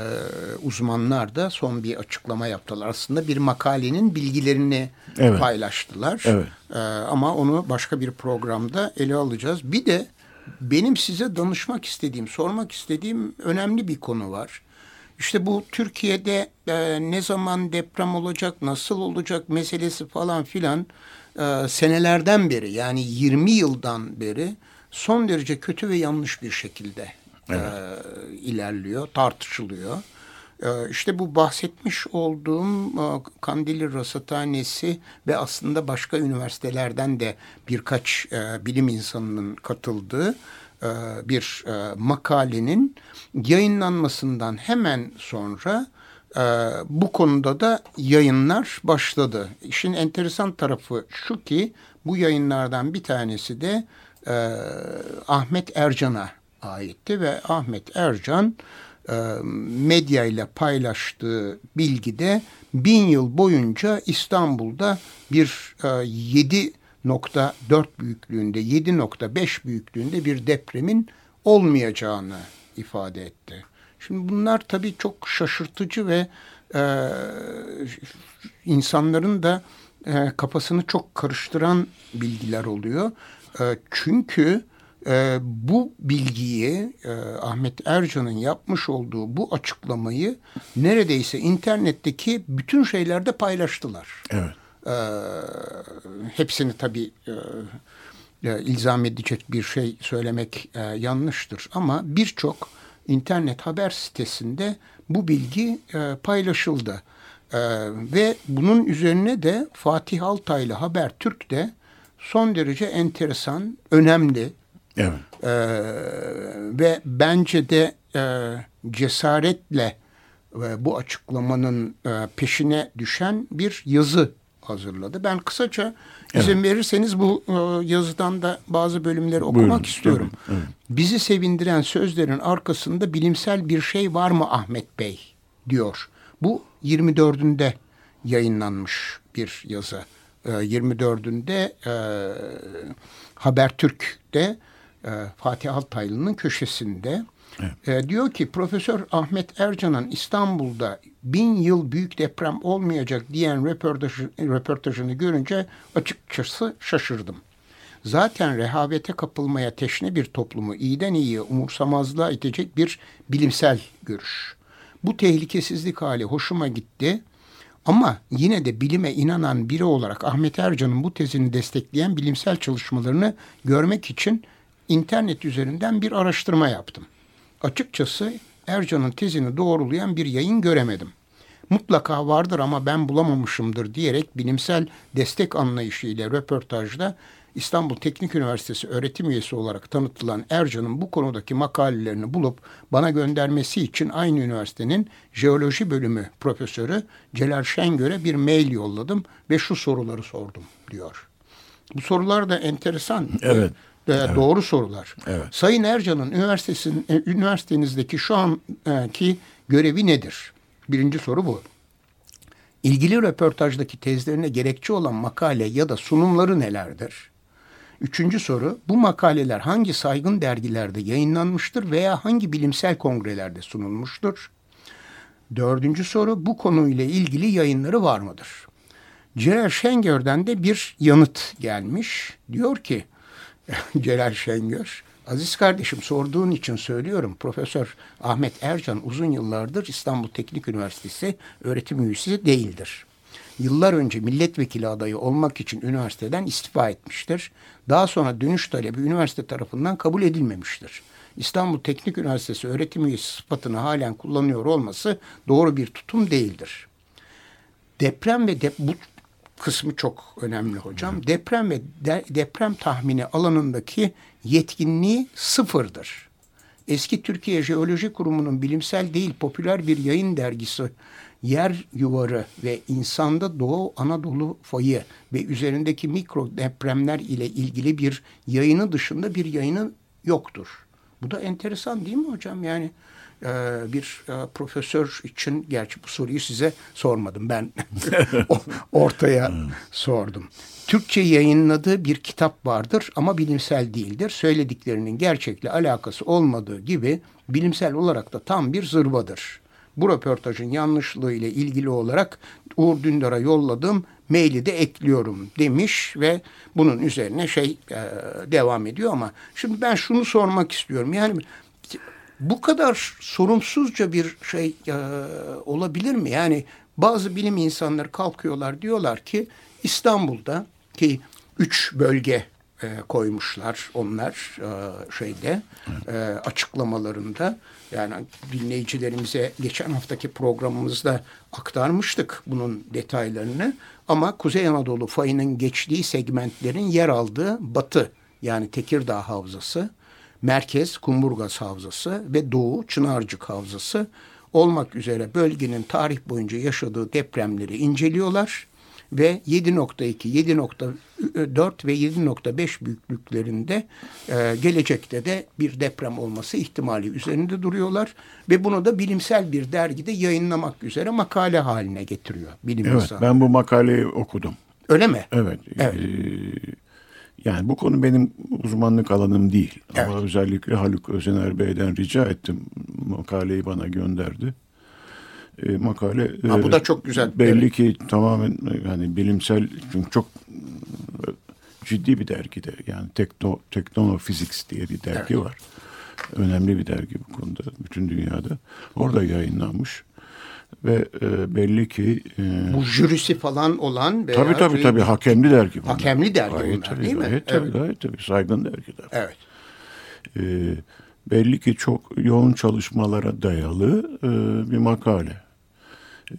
[SPEAKER 1] uzmanlar da son bir açıklama yaptılar. Aslında bir makalenin bilgilerini
[SPEAKER 2] Evet.
[SPEAKER 1] paylaştılar.
[SPEAKER 2] Evet.
[SPEAKER 1] Ee, ama onu başka bir programda ele alacağız. Bir de benim size danışmak istediğim, sormak istediğim önemli bir konu var. İşte bu Türkiye'de e, ne zaman deprem olacak, nasıl olacak meselesi falan filan e, senelerden beri yani 20 yıldan beri son derece kötü ve yanlış bir şekilde e, ilerliyor, tartışılıyor. Ee, İşte bu bahsetmiş olduğum e, Kandilli Rasathanesi ve aslında başka üniversitelerden de birkaç e, bilim insanının katıldığı e, bir e, makalenin yayınlanmasından hemen sonra e, bu konuda da yayınlar başladı. İşin enteresan tarafı şu ki bu yayınlardan bir tanesi de e, Ahmet Ercan'a aitti ve Ahmet Ercan e, medya ile paylaştığı bilgide bin yıl boyunca İstanbul'da bir e, 7.4 büyüklüğünde 7.5 büyüklüğünde bir depremin olmayacağını ifade etti. Şimdi bunlar tabii çok şaşırtıcı ve e, insanların da e, kafasını çok karıştıran bilgiler oluyor. E, çünkü e, bu bilgiyi e, Ahmet Ercan'ın yapmış olduğu bu açıklamayı neredeyse internetteki bütün şeylerde paylaştılar.
[SPEAKER 2] Evet.
[SPEAKER 1] E, hepsini tabii e, e, ilzam edecek bir şey söylemek e, yanlıştır ama birçok internet haber sitesinde bu bilgi e, paylaşıldı. E, ve bunun üzerine de Fatih Altaylı Habertürk de son derece enteresan, önemli
[SPEAKER 2] Evet.
[SPEAKER 1] e, ve bence de e, cesaretle e, bu açıklamanın e, peşine düşen bir yazı hazırladı. Ben kısaca izin verirseniz bu e, yazıdan da bazı bölümleri okumak
[SPEAKER 2] Buyurun,
[SPEAKER 1] istiyorum.
[SPEAKER 2] tabii, evet.
[SPEAKER 1] Bizi sevindiren sözlerin arkasında bilimsel bir şey var mı Ahmet Bey diyor. Bu 24'ünde yayınlanmış bir yazı. E, 24'ünde e, Habertürk'te e, Fatih Altaylı'nın köşesinde e, diyor ki Profesör Ahmet Ercan'ın İstanbul'da bin yıl büyük deprem olmayacak diyen röportajı, röportajını görünce açıkçası şaşırdım. Zaten rehavete kapılmaya teşne bir toplumu iyiden iyiye umursamazlığa itecek bir bilimsel görüş. Bu tehlikesizlik hali hoşuma gitti. Ama yine de bilime inanan biri olarak Ahmet Ercan'ın bu tezini destekleyen bilimsel çalışmalarını görmek için internet üzerinden bir araştırma yaptım. Açıkçası Ercan'ın tezini doğrulayan bir yayın göremedim. Mutlaka vardır ama ben bulamamışımdır diyerek bilimsel destek anlayışıyla röportajda İstanbul Teknik Üniversitesi öğretim üyesi olarak tanıtılan Ercan'ın bu konudaki makalelerini bulup bana göndermesi için aynı üniversitenin jeoloji bölümü profesörü Celal Şengör'e bir mail yolladım ve şu soruları sordum diyor. Bu sorular da enteresan.
[SPEAKER 2] Evet.
[SPEAKER 1] Ee, Doğru sorular.
[SPEAKER 2] Evet.
[SPEAKER 1] Sayın Ercan'ın üniversitesin, e, üniversitenizdeki şu anki görevi nedir? Birinci soru bu. İlgili röportajdaki tezlerine gerekçe olan makale ya da sunumları nelerdir? Üçüncü soru, bu makaleler hangi saygın dergilerde yayınlanmıştır veya hangi bilimsel kongrelerde sunulmuştur? Dördüncü soru, bu konuyla ilgili yayınları var mıdır? Celal Şengör'den de bir yanıt gelmiş. Diyor ki, Celal Şengör, Aziz kardeşim sorduğun için söylüyorum. Profesör Ahmet Ercan uzun yıllardır İstanbul Teknik Üniversitesi öğretim üyesi değildir. Yıllar önce milletvekili adayı olmak için üniversiteden istifa etmiştir. Daha sonra dönüş talebi üniversite tarafından kabul edilmemiştir. İstanbul Teknik Üniversitesi öğretim üyesi sıfatını halen kullanıyor olması doğru bir tutum değildir. Deprem ve dep bu kısmı çok önemli hocam. Deprem ve de deprem tahmini alanındaki yetkinliği sıfırdır. Eski Türkiye Jeoloji Kurumu'nun bilimsel değil popüler bir yayın dergisi Yer Yuvarı ve insanda Doğu Anadolu fayı ve üzerindeki mikro depremler ile ilgili bir yayını dışında bir yayını yoktur. Bu da enteresan değil mi hocam? Yani e, bir e, profesör için gerçi bu soruyu size sormadım ben ortaya sordum. Türkçe yayınladığı bir kitap vardır ama bilimsel değildir. Söylediklerinin gerçekle alakası olmadığı gibi bilimsel olarak da tam bir zırvadır. Bu röportajın yanlışlığı ile ilgili olarak Uğur Dündar'a yolladığım maili de ekliyorum demiş ve bunun üzerine şey e, devam ediyor ama şimdi ben şunu sormak istiyorum. Yani bu kadar sorumsuzca bir şey e, olabilir mi? Yani bazı bilim insanları kalkıyorlar diyorlar ki İstanbul'da ki üç bölge e, koymuşlar onlar e, şeyde e, açıklamalarında. Yani dinleyicilerimize geçen haftaki programımızda aktarmıştık bunun detaylarını. Ama Kuzey Anadolu fayının geçtiği segmentlerin yer aldığı batı yani Tekirdağ Havzası, Merkez Kumburgaz Havzası ve Doğu Çınarcık Havzası olmak üzere bölgenin tarih boyunca yaşadığı depremleri inceliyorlar ve 7.2, 7.4 ve 7.5 büyüklüklerinde e, gelecekte de bir deprem olması ihtimali üzerinde duruyorlar ve bunu da bilimsel bir dergide yayınlamak üzere makale haline getiriyor bilim
[SPEAKER 2] Evet,
[SPEAKER 1] insanı.
[SPEAKER 2] ben bu makaleyi okudum.
[SPEAKER 1] Öyle mi?
[SPEAKER 2] Evet.
[SPEAKER 1] Evet.
[SPEAKER 2] Ee, yani bu konu benim uzmanlık alanım değil.
[SPEAKER 1] Evet.
[SPEAKER 2] Ama özellikle Haluk Özener Bey'den rica ettim. Makaleyi bana gönderdi. Ee, makale
[SPEAKER 1] Ha, bu
[SPEAKER 2] e,
[SPEAKER 1] da çok güzel.
[SPEAKER 2] Belli
[SPEAKER 1] Evet.
[SPEAKER 2] ki tamamen e, yani bilimsel çünkü çok e, ciddi bir dergide yani Tekno Teknophysics diye bir dergi
[SPEAKER 1] Evet.
[SPEAKER 2] var. Önemli bir dergi bu konuda bütün dünyada. Orada yayınlanmış ve e, belli ki e,
[SPEAKER 1] Bu jürisi falan olan veya
[SPEAKER 2] Tabii tabii tabii hakemli dergi bunlar.
[SPEAKER 1] Hakemli dergi
[SPEAKER 2] gayet
[SPEAKER 1] bunlar,
[SPEAKER 2] tabii,
[SPEAKER 1] değil mi?
[SPEAKER 2] Gayet tabii,
[SPEAKER 1] Evet.
[SPEAKER 2] gayet tabii saygın dergiler.
[SPEAKER 1] Evet.
[SPEAKER 2] Ee, belli ki çok yoğun çalışmalara dayalı e, bir makale.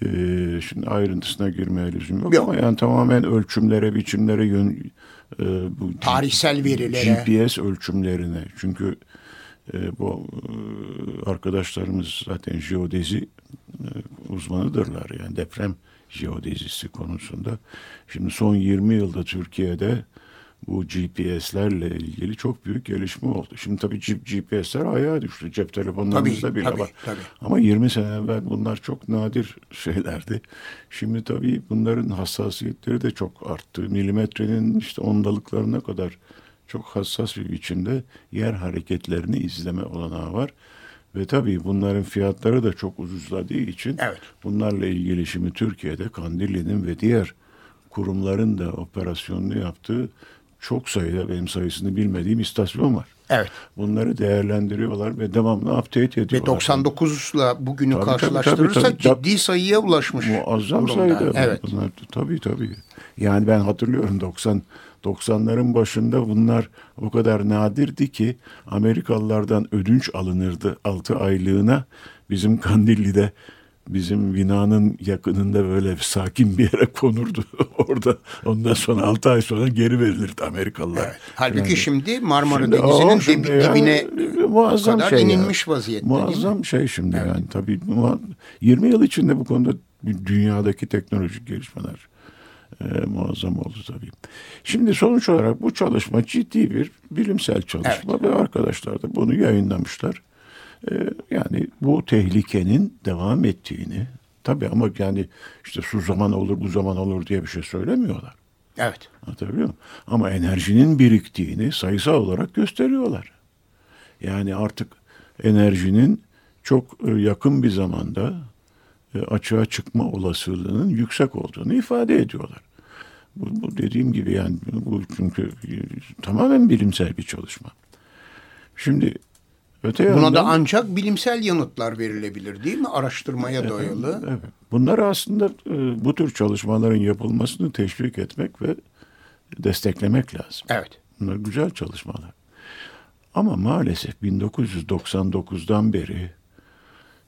[SPEAKER 2] Ee, şimdi ayrıntısına girmeye lüzum yok,
[SPEAKER 1] Yok.
[SPEAKER 2] ama yani tamamen ölçümlere, biçimlere yön e, bu
[SPEAKER 1] Tarihsel verilere.
[SPEAKER 2] GPS ölçümlerine. Çünkü e, bu e, arkadaşlarımız zaten jeodezi e, uzmanıdırlar. Yani deprem jeodezisi konusunda. Şimdi son 20 yılda Türkiye'de bu GPS'lerle ilgili çok büyük gelişme oldu. Şimdi tabii GPS'ler ayağa düştü. Cep telefonlarımızda
[SPEAKER 1] Tabii,
[SPEAKER 2] bile
[SPEAKER 1] tabii,
[SPEAKER 2] var.
[SPEAKER 1] tabii.
[SPEAKER 2] Ama 20 sene evvel bunlar çok nadir şeylerdi. Şimdi tabii bunların hassasiyetleri de çok arttı. Milimetrenin işte ondalıklarına kadar çok hassas bir biçimde yer hareketlerini izleme olanağı var. Ve tabii bunların fiyatları da çok ucuzladığı için
[SPEAKER 1] Evet.
[SPEAKER 2] bunlarla ilgili şimdi Türkiye'de Kandilli'nin ve diğer kurumların da operasyonunu yaptığı çok sayıda benim sayısını bilmediğim istasyon var.
[SPEAKER 1] Evet.
[SPEAKER 2] Bunları değerlendiriyorlar ve devamlı update ediyorlar.
[SPEAKER 1] Ve 99'la bugünü
[SPEAKER 2] Tabii, tabii,
[SPEAKER 1] karşılaştırırsak
[SPEAKER 2] tabii, tabii.
[SPEAKER 1] ciddi sayıya ulaşmış.
[SPEAKER 2] Muazzam
[SPEAKER 1] durumda.
[SPEAKER 2] sayıda.
[SPEAKER 1] Evet.
[SPEAKER 2] Bunlar, tabii tabii. Yani ben hatırlıyorum 90 90'ların başında bunlar o kadar nadirdi ki Amerikalılardan ödünç alınırdı 6 aylığına. Bizim Kandilli'de bizim binanın yakınında böyle sakin bir yere konurdu orada. Ondan sonra 6 ay sonra geri verilirdi Amerikalılar.
[SPEAKER 1] Evet. Halbuki
[SPEAKER 2] Yani-
[SPEAKER 1] şimdi Marmara
[SPEAKER 2] Şimdi,
[SPEAKER 1] Dengizi'nin
[SPEAKER 2] o şimdi
[SPEAKER 1] dibi-
[SPEAKER 2] ya,
[SPEAKER 1] dibine
[SPEAKER 2] muazzam
[SPEAKER 1] kadar
[SPEAKER 2] şey ya.
[SPEAKER 1] inilmiş vaziyette. değil mi?
[SPEAKER 2] Muazzam şey şimdi yani tabii muha- 20 yıl içinde bu konuda dünyadaki teknolojik gelişmeler e, muazzam oldu tabii. Şimdi sonuç olarak bu çalışma ciddi bir bilimsel çalışma ve arkadaşlar da bunu yayınlamışlar. E, yani bu tehlikenin devam ettiğini tabii ama yani işte şu zaman olur bu zaman olur diye bir şey söylemiyorlar.
[SPEAKER 1] Evet.
[SPEAKER 2] Anlatabiliyor muyum? Ama enerjinin biriktiğini sayısal olarak gösteriyorlar. Yani artık enerjinin çok e, yakın bir zamanda e, açığa çıkma olasılığının yüksek olduğunu ifade ediyorlar. Bu, bu dediğim gibi yani bu çünkü e, tamamen bilimsel bir çalışma. Şimdi öte
[SPEAKER 1] Buna
[SPEAKER 2] yandan...
[SPEAKER 1] da ancak bilimsel yanıtlar verilebilir değil mi? Araştırmaya dayalı.
[SPEAKER 2] Evet. Bunlar aslında e, bu tür çalışmaların yapılmasını teşvik etmek ve desteklemek lazım.
[SPEAKER 1] Evet.
[SPEAKER 2] Bunlar güzel çalışmalar. Ama maalesef 1999'dan beri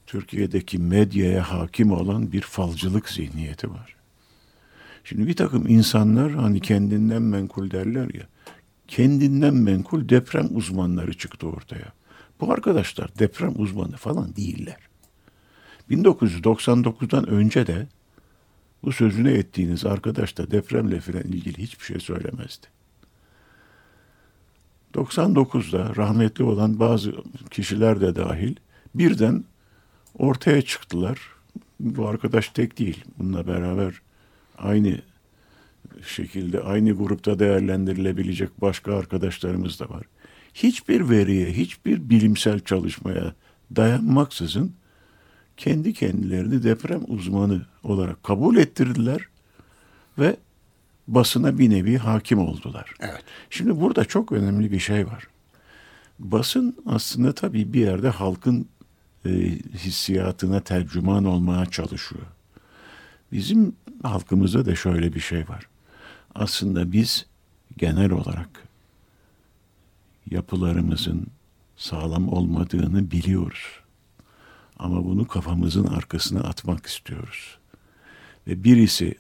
[SPEAKER 2] Türkiye'deki medyaya hakim olan bir falcılık zihniyeti var. Şimdi bir takım insanlar hani kendinden menkul derler ya, kendinden menkul deprem uzmanları çıktı ortaya. Bu arkadaşlar deprem uzmanı falan değiller. 1999'dan önce de bu sözüne ettiğiniz arkadaş da depremle falan ilgili hiçbir şey söylemezdi. 99'da rahmetli olan bazı kişiler de dahil birden ortaya çıktılar. Bu arkadaş tek değil. Bununla beraber aynı şekilde aynı grupta değerlendirilebilecek başka arkadaşlarımız da var. Hiçbir veriye, hiçbir bilimsel çalışmaya dayanmaksızın kendi kendilerini deprem uzmanı olarak kabul ettirdiler ve basına bir nevi hakim oldular.
[SPEAKER 1] Evet.
[SPEAKER 2] Şimdi burada çok önemli bir şey var. Basın aslında tabii bir yerde halkın e, hissiyatına tercüman olmaya çalışıyor. Bizim halkımızda da şöyle bir şey var. Aslında biz genel olarak yapılarımızın sağlam olmadığını biliyoruz. Ama bunu kafamızın arkasına atmak istiyoruz. Ve birisi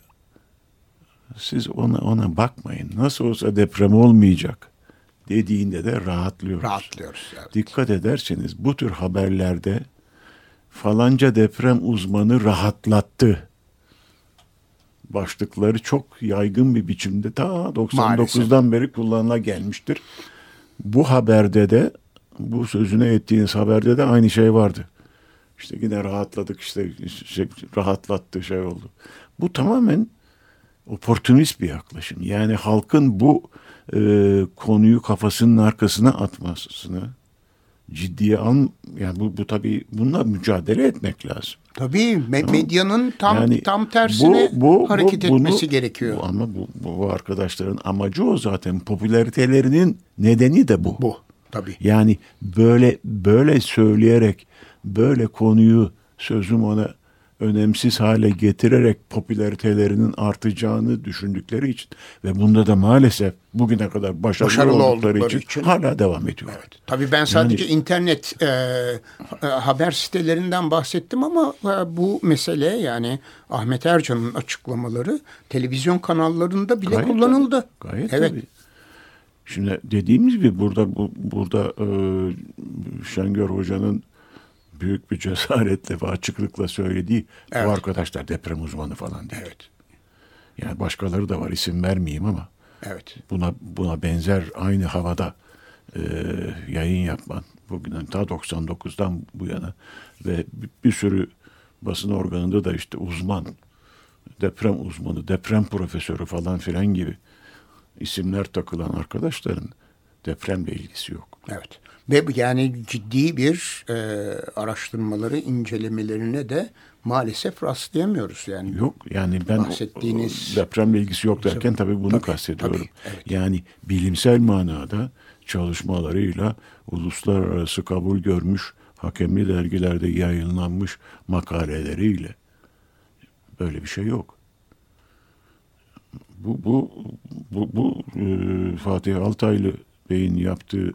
[SPEAKER 2] siz ona ona bakmayın. Nasıl olsa deprem olmayacak dediğinde de rahatlıyoruz.
[SPEAKER 1] Rahatlıyoruz. Evet.
[SPEAKER 2] Dikkat ederseniz bu tür haberlerde falanca deprem uzmanı rahatlattı. Başlıkları çok yaygın bir biçimde ta 99'dan beri kullanıla gelmiştir. Bu haberde de bu sözüne ettiğiniz haberde de aynı şey vardı. İşte yine rahatladık işte şey, rahatlattı şey oldu. Bu tamamen oportunist bir yaklaşım. Yani halkın bu e, konuyu kafasının arkasına atmasını ciddiye al yani bu, bu tabii bununla mücadele etmek lazım.
[SPEAKER 1] Tabii me- medyanın tam
[SPEAKER 2] Yani
[SPEAKER 1] tam tersine
[SPEAKER 2] bu- bu-
[SPEAKER 1] hareket
[SPEAKER 2] bu-
[SPEAKER 1] etmesi
[SPEAKER 2] bunu-
[SPEAKER 1] gerekiyor.
[SPEAKER 2] bu- ama bu, bu arkadaşların amacı o zaten. Popülaritelerinin nedeni de bu.
[SPEAKER 1] Bu tabii.
[SPEAKER 2] Yani böyle böyle söyleyerek böyle konuyu sözüm ona önemsiz hale getirerek popülaritelerinin artacağını düşündükleri için ve bunda da maalesef bugüne kadar başarılı,
[SPEAKER 1] Başarılı
[SPEAKER 2] oldukları,
[SPEAKER 1] oldukları
[SPEAKER 2] için,
[SPEAKER 1] için.
[SPEAKER 2] hala devam ediyorlar.
[SPEAKER 1] Evet. Tabii ben sadece internet e, e, haber sitelerinden bahsettim ama e, bu mesele yani Ahmet Ercan'ın açıklamaları televizyon kanallarında bile
[SPEAKER 2] Gayet
[SPEAKER 1] kullanıldı.
[SPEAKER 2] tabii, Gayet
[SPEAKER 1] evet.
[SPEAKER 2] tabii. Şimdi dediğimiz gibi burada bu, burada e, Şengör Hoca'nın büyük bir cesaretle ve açıklıkla söylediği
[SPEAKER 1] Evet.
[SPEAKER 2] bu arkadaşlar deprem uzmanı falan değil.
[SPEAKER 1] Evet.
[SPEAKER 2] Yani başkaları da var isim vermeyeyim ama
[SPEAKER 1] Evet.
[SPEAKER 2] buna buna benzer aynı havada e, yayın yapman bugün ta 99'dan bu yana ve bir sürü basın organında da işte uzman, deprem uzmanı, deprem profesörü falan filan gibi isimler takılan arkadaşların depremle ilgisi yok.
[SPEAKER 1] Evet. Ve yani ciddi bir e, araştırmaları, incelemelerine de maalesef rastlayamıyoruz. Yani
[SPEAKER 2] Yok yani ben
[SPEAKER 1] Bahsettiğiniz-
[SPEAKER 2] depremle ilgisi yok derken tabii bunu
[SPEAKER 1] Tabii,
[SPEAKER 2] kastediyorum.
[SPEAKER 1] tabii, evet.
[SPEAKER 2] Yani bilimsel manada çalışmalarıyla uluslararası kabul görmüş hakemli dergilerde yayınlanmış makaleleriyle böyle bir şey yok. Bu bu bu, bu e, Fatih Altaylı Bey'in yaptığı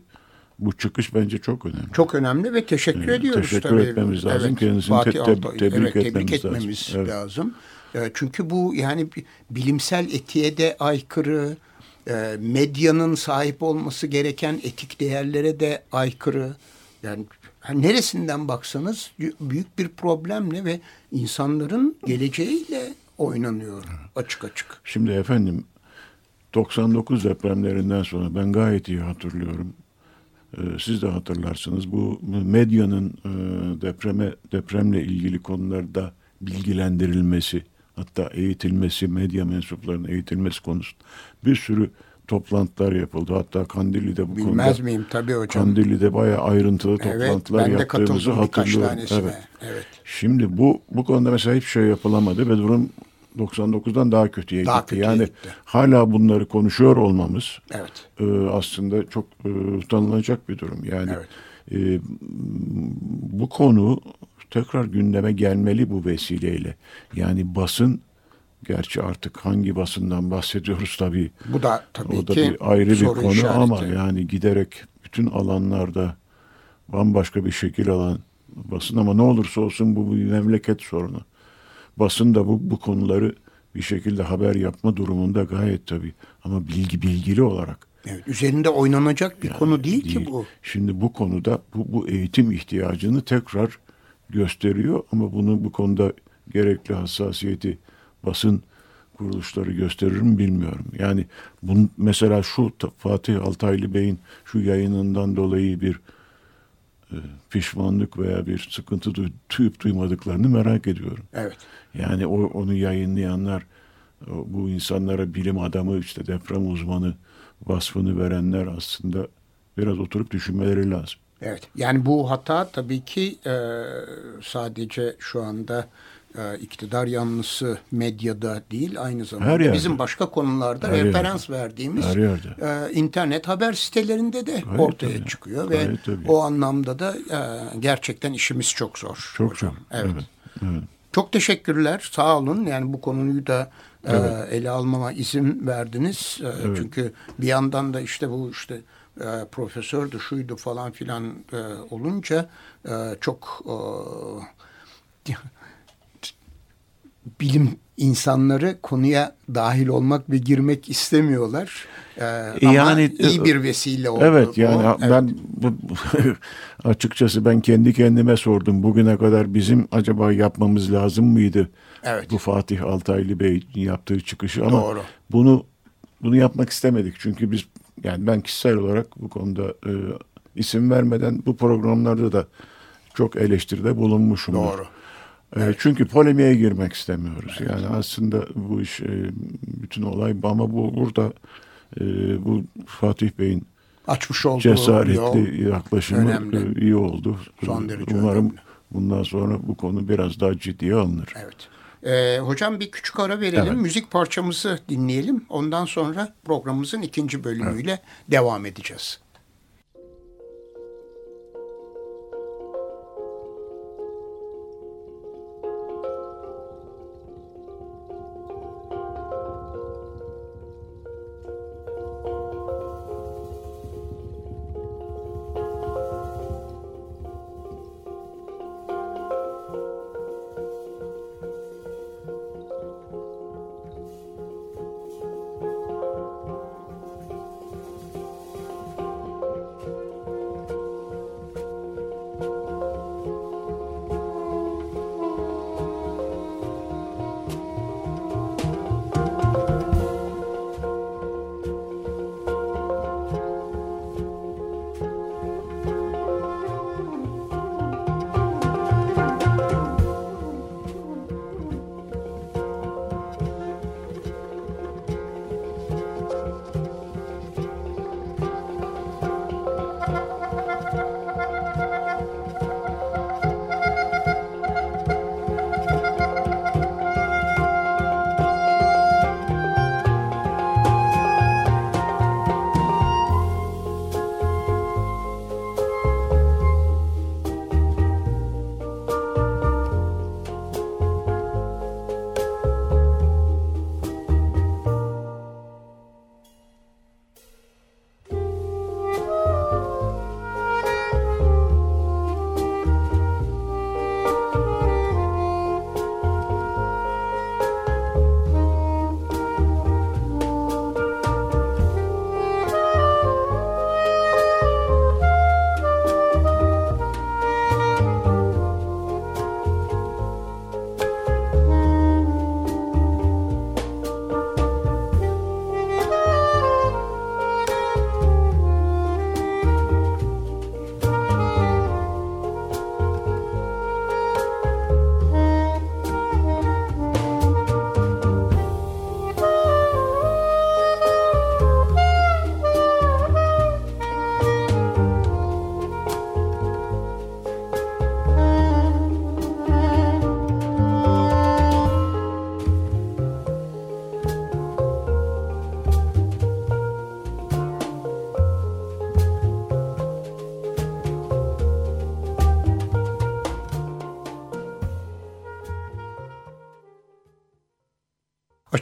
[SPEAKER 2] bu çıkış bence çok önemli.
[SPEAKER 1] çok önemli ve teşekkür ediyoruz.
[SPEAKER 2] teşekkür
[SPEAKER 1] tabii.
[SPEAKER 2] etmemiz lazım. Kendisini
[SPEAKER 1] Fatih
[SPEAKER 2] te- te- tebrik
[SPEAKER 1] evet,
[SPEAKER 2] etmemiz
[SPEAKER 1] tebrik
[SPEAKER 2] lazım.
[SPEAKER 1] etmemiz
[SPEAKER 2] Evet.
[SPEAKER 1] lazım. E, Çünkü bu yani bi- bilimsel etiğe de aykırı, e, medyanın sahip olması gereken etik değerlere de aykırı. Yani neresinden baksanız büyük bir problemle ve insanların geleceğiyle oynanıyor açık açık.
[SPEAKER 2] Şimdi efendim 99 depremlerinden sonra ben gayet iyi hatırlıyorum. Ee, siz de hatırlarsınız. Bu medyanın e, depreme depremle ilgili konularda bilgilendirilmesi hatta eğitilmesi, medya mensuplarının eğitilmesi konusunda bir sürü toplantılar yapıldı. Hatta Kandilli'de bu
[SPEAKER 1] Bilmez
[SPEAKER 2] konuda
[SPEAKER 1] miyim tabii hocam.
[SPEAKER 2] Kandilli'de bayağı ayrıntılı
[SPEAKER 1] evet,
[SPEAKER 2] toplantılar
[SPEAKER 1] ben de
[SPEAKER 2] yaptığımızı hatırlıyorum. Evet.
[SPEAKER 1] Evet.
[SPEAKER 2] Şimdi bu bu konuda mesela hiçbir şey yapılamadı ve durum 99'dan daha kötüye
[SPEAKER 1] Daha
[SPEAKER 2] gitti.
[SPEAKER 1] kötüye
[SPEAKER 2] yani
[SPEAKER 1] gitti.
[SPEAKER 2] hala bunları konuşuyor olmamız
[SPEAKER 1] Evet.
[SPEAKER 2] e, aslında çok e, utanılacak bir durum. Yani
[SPEAKER 1] Evet.
[SPEAKER 2] e, bu konu tekrar gündeme gelmeli bu vesileyle. Yani basın gerçi artık hangi basından bahsediyoruz tabii.
[SPEAKER 1] Bu da tabii
[SPEAKER 2] O da
[SPEAKER 1] ki
[SPEAKER 2] bir ayrı bir konu
[SPEAKER 1] işareti.
[SPEAKER 2] ama yani giderek bütün alanlarda bambaşka bir şekil alan basın ama ne olursa olsun bu bir memleket sorunu. Basın da bu, bu konuları bir şekilde haber yapma durumunda gayet tabii. Ama bilgi bilgili olarak.
[SPEAKER 1] Evet, üzerinde oynanacak bir konu değil, ki bu.
[SPEAKER 2] Şimdi bu konuda bu, bu eğitim ihtiyacını tekrar gösteriyor ama bunu bu konuda gerekli hassasiyeti basın kuruluşları gösterir mi bilmiyorum. Yani bunun mesela şu Fatih Altaylı Bey'in şu yayınından dolayı bir pişmanlık veya bir sıkıntı duy- duyup duymadıklarını merak ediyorum.
[SPEAKER 1] Evet.
[SPEAKER 2] Yani o, onu yayınlayanlar, bu insanlara bilim adamı, işte deprem uzmanı vasfını verenler aslında biraz oturup düşünmeleri lazım.
[SPEAKER 1] Evet. Yani bu hata tabii ki e, sadece şu anda e, iktidar yanlısı medyada değil aynı zamanda
[SPEAKER 2] Her yerde.
[SPEAKER 1] bizim başka konularda
[SPEAKER 2] Her
[SPEAKER 1] referans verdiğimiz
[SPEAKER 2] Her yerde.
[SPEAKER 1] e, internet haber sitelerinde de
[SPEAKER 2] Gayet
[SPEAKER 1] ortaya
[SPEAKER 2] tabii.
[SPEAKER 1] çıkıyor ve
[SPEAKER 2] tabii.
[SPEAKER 1] o anlamda da e, gerçekten işimiz çok zor.
[SPEAKER 2] Çok
[SPEAKER 1] hocam.
[SPEAKER 2] çok.
[SPEAKER 1] Evet.
[SPEAKER 2] Evet. evet.
[SPEAKER 1] Çok teşekkürler. Sağ olun. Yani bu konuyu da e, ele almama izin verdiniz. E, Çünkü bir yandan da işte bu işte e, profesördü, şuydu falan filan e, olunca e, çok e, bilim insanları konuya dahil olmak ve girmek istemiyorlar. E, ama
[SPEAKER 2] Yani,
[SPEAKER 1] iyi bir vesile oldu.
[SPEAKER 2] Evet yani
[SPEAKER 1] Evet.
[SPEAKER 2] ben bu, açıkçası ben kendi kendime sordum. Bugüne kadar bizim acaba yapmamız lazım mıydı?
[SPEAKER 1] Evet.
[SPEAKER 2] Bu Fatih Altaylı Bey yaptığı çıkışı ama
[SPEAKER 1] Doğru.
[SPEAKER 2] bunu bunu yapmak istemedik. Çünkü biz yani ben kişisel olarak bu konuda e, isim vermeden bu programlarda da çok eleştiride bulunmuşum.
[SPEAKER 1] Doğru.
[SPEAKER 2] E, Çünkü polemiğe girmek istemiyoruz. Yani aslında bu iş e, bütün olay ama bu burada e, bu Fatih Bey'in
[SPEAKER 1] Açmış olduğu
[SPEAKER 2] cesaretli
[SPEAKER 1] yol
[SPEAKER 2] yaklaşımı
[SPEAKER 1] önemli.
[SPEAKER 2] iyi oldu.
[SPEAKER 1] Son derece
[SPEAKER 2] Umarım
[SPEAKER 1] önemli.
[SPEAKER 2] bundan sonra bu konu biraz daha ciddiye alınır.
[SPEAKER 1] Evet. Ee, hocam bir küçük ara verelim.
[SPEAKER 2] Evet.
[SPEAKER 1] Müzik parçamızı dinleyelim. Ondan sonra programımızın ikinci bölümüyle devam edeceğiz.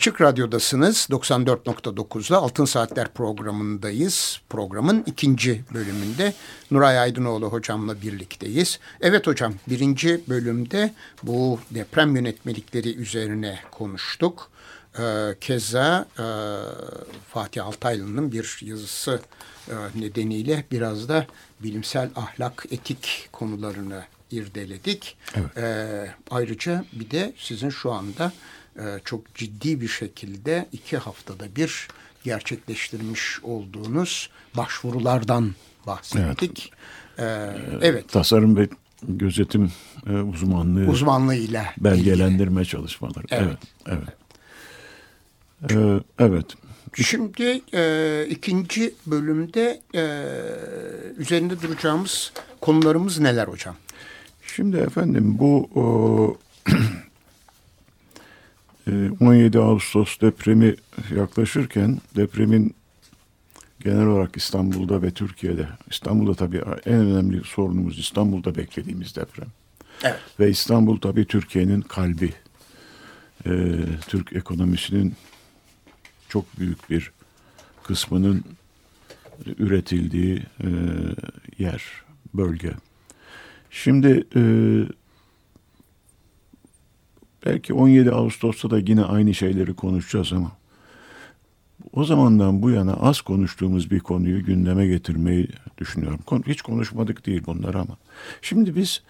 [SPEAKER 1] Açık Radyo'dasınız. 94.9'da Altın Saatler programındayız. Programın ikinci bölümünde Nuray Aydınoğlu hocamla birlikteyiz. Evet hocam birinci bölümde bu deprem yönetmelikleri üzerine konuştuk. Ee, keza e, Fatih Altaylı'nın bir yazısı e, nedeniyle biraz da bilimsel ahlak, etik konularını irdeledik. Evet. Ee, ayrıca bir de sizin şu anda çok ciddi bir şekilde iki haftada bir gerçekleştirmiş olduğunuz başvurulardan bahsettik. Evet. Ee, evet.
[SPEAKER 2] Tasarım ve gözetim e, uzmanlığı
[SPEAKER 1] uzmanlığıyla
[SPEAKER 2] belgelendirme ilgili. çalışmaları. Evet. Evet. Evet. Ee, evet.
[SPEAKER 1] Şimdi e, ikinci bölümde e, üzerinde duracağımız konularımız neler hocam?
[SPEAKER 2] Şimdi efendim bu o, 17 ee, Ağustos depremi yaklaşırken depremin genel olarak İstanbul'da ve Türkiye'de, İstanbul'da tabii en önemli sorunumuz İstanbul'da beklediğimiz deprem. Evet. Ve İstanbul tabii Türkiye'nin kalbi. Ee, Türk ekonomisinin çok büyük bir kısmının üretildiği e, yer, bölge. Şimdi e, Belki 17 Ağustos'ta da yine aynı şeyleri konuşacağız ama o zamandan bu yana az konuştuğumuz bir konuyu gündeme getirmeyi düşünüyorum. Hiç konuşmadık değil bunlar ama. Şimdi biz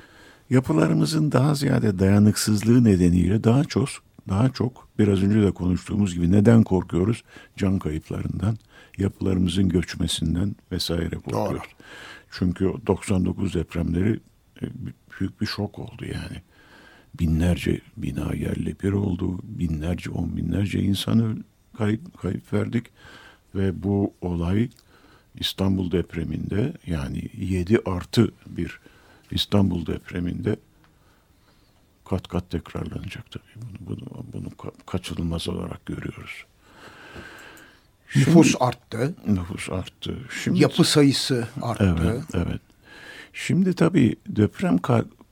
[SPEAKER 2] yapılarımızın daha ziyade dayanıksızlığı nedeniyle daha çok daha çok biraz önce de konuştuğumuz gibi neden korkuyoruz? Can kayıplarından, yapılarımızın göçmesinden vesaire korkuyoruz. Doğru. Çünkü 99 depremleri e, büyük bir şok oldu yani binlerce bina yerle bir oldu. Binlerce, on binlerce insanı kayıp, kayıp verdik. Ve bu olay İstanbul depreminde yani 7 artı bir İstanbul depreminde kat kat tekrarlanacak tabii. Bunu, bunu, bunu kaçınılmaz olarak görüyoruz.
[SPEAKER 1] Şimdi, nüfus arttı.
[SPEAKER 2] Nüfus arttı.
[SPEAKER 1] Şimdi, Yapı sayısı arttı.
[SPEAKER 2] Evet, evet. Şimdi tabii deprem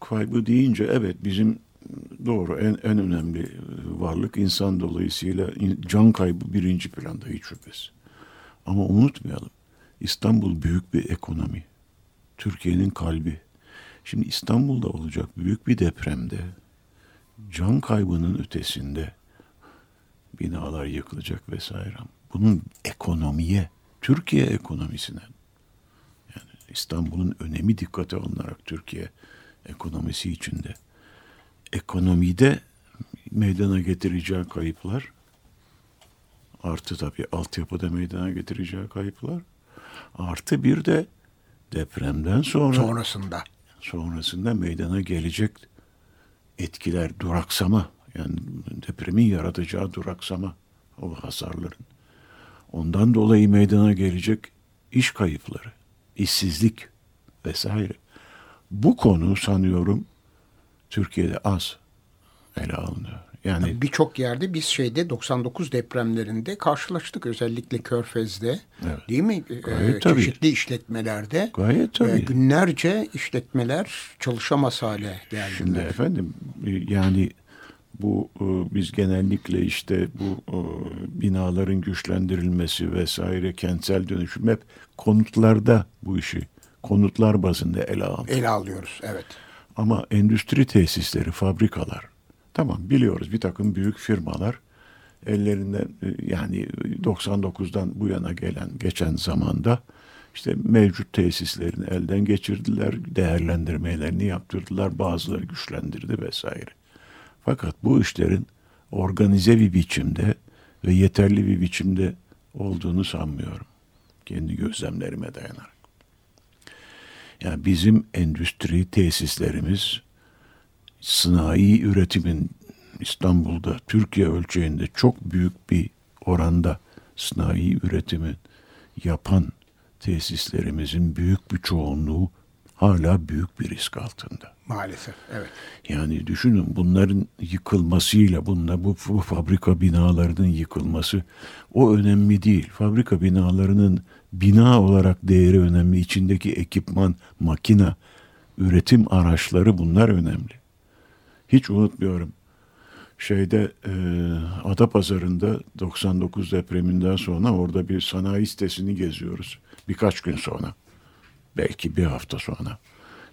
[SPEAKER 2] kaybı deyince evet bizim doğru en, en önemli varlık insan dolayısıyla can kaybı birinci planda hiç şüphesiz. Ama unutmayalım İstanbul büyük bir ekonomi. Türkiye'nin kalbi. Şimdi İstanbul'da olacak büyük bir depremde can kaybının ötesinde binalar yıkılacak vesaire. Bunun ekonomiye, Türkiye ekonomisine yani İstanbul'un önemi dikkate alınarak Türkiye ekonomisi içinde ekonomide meydana getireceği kayıplar artı tabii altyapıda meydana getireceği kayıplar artı bir de depremden sonra
[SPEAKER 1] sonrasında.
[SPEAKER 2] sonrasında meydana gelecek etkiler duraksama yani depremin yaratacağı duraksama o hasarların. Ondan dolayı meydana gelecek iş kayıpları işsizlik vesaire. Bu konu sanıyorum Türkiye'de az ele alınıyor.
[SPEAKER 1] Yani birçok yerde biz şeyde 99 depremlerinde karşılaştık özellikle Körfez'de. Evet. Değil mi? Gayet ee, tabii. Çeşitli işletmelerde.
[SPEAKER 2] Gayet tabii. Ee,
[SPEAKER 1] günlerce işletmeler çalışamaz hale geldiler.
[SPEAKER 2] Şimdi efendim yani bu e, biz genellikle işte bu e, binaların güçlendirilmesi vesaire kentsel dönüşüm hep konutlarda bu işi konutlar bazında ele alıyoruz.
[SPEAKER 1] Ele alıyoruz evet.
[SPEAKER 2] Ama endüstri tesisleri, fabrikalar, tamam biliyoruz bir takım büyük firmalar ellerinden e, yani 99'dan bu yana gelen geçen zamanda işte mevcut tesislerin elden geçirdiler, değerlendirmelerini yaptırdılar, bazıları güçlendirdi vesaire. Fakat bu işlerin organize bir biçimde ve yeterli bir biçimde olduğunu sanmıyorum. Kendi gözlemlerime dayanarak. Yani bizim endüstri tesislerimiz sınai üretimin İstanbul'da Türkiye ölçeğinde çok büyük bir oranda sınai üretimi yapan tesislerimizin büyük bir çoğunluğu hala büyük bir risk altında.
[SPEAKER 1] Maalesef, evet.
[SPEAKER 2] Yani düşünün bunların yıkılmasıyla, bununla bu, bu fabrika binalarının yıkılması o önemli değil. Fabrika binalarının bina olarak değeri önemli. İçindeki ekipman, makina, üretim araçları bunlar önemli. Hiç unutmuyorum. şeyde e, Adapazarı'nda 99 depreminden sonra orada bir sanayi sitesini geziyoruz. Birkaç gün sonra. Belki bir hafta sonra.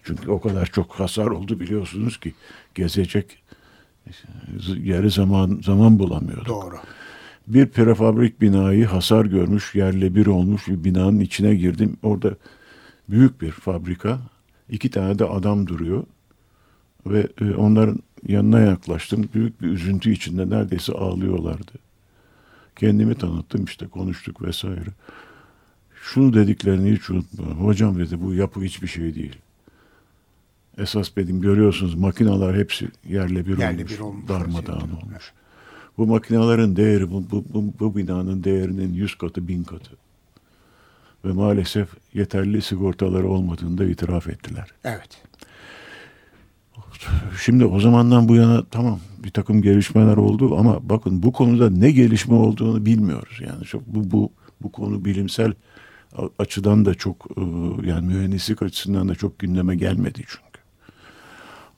[SPEAKER 2] Çünkü o kadar çok hasar oldu biliyorsunuz ki gezecek yeri zaman zaman bulamıyorduk.
[SPEAKER 1] Doğru.
[SPEAKER 2] Bir prefabrik binayı hasar görmüş, yerle bir olmuş bir binanın içine girdim. Orada büyük bir fabrika. iki tane de adam duruyor. Ve e, onların yanına yaklaştım. Büyük bir üzüntü içinde neredeyse ağlıyorlardı. Kendimi tanıttım işte konuştuk vesaire. Şunu dediklerini hiç unutmuyorum. Hocam dedi bu yapı hiçbir şey değil. Esas benim görüyorsunuz makinalar hepsi yerle bir
[SPEAKER 1] Yerle
[SPEAKER 2] olmuş.
[SPEAKER 1] bir olmuş
[SPEAKER 2] darmadağın olmuş. Bu makinelerin değeri bu, bu, bu, bu binanın değerinin yüz katı bin katı. Ve maalesef yeterli sigortaları olmadığını da itiraf ettiler.
[SPEAKER 1] Evet.
[SPEAKER 2] Şimdi o zamandan bu yana tamam bir takım gelişmeler oldu ama bakın bu konuda ne gelişme olduğunu bilmiyoruz. Yani çok bu bu bu konu bilimsel açıdan da çok e, yani mühendislik açısından da çok gündeme gelmedi çünkü.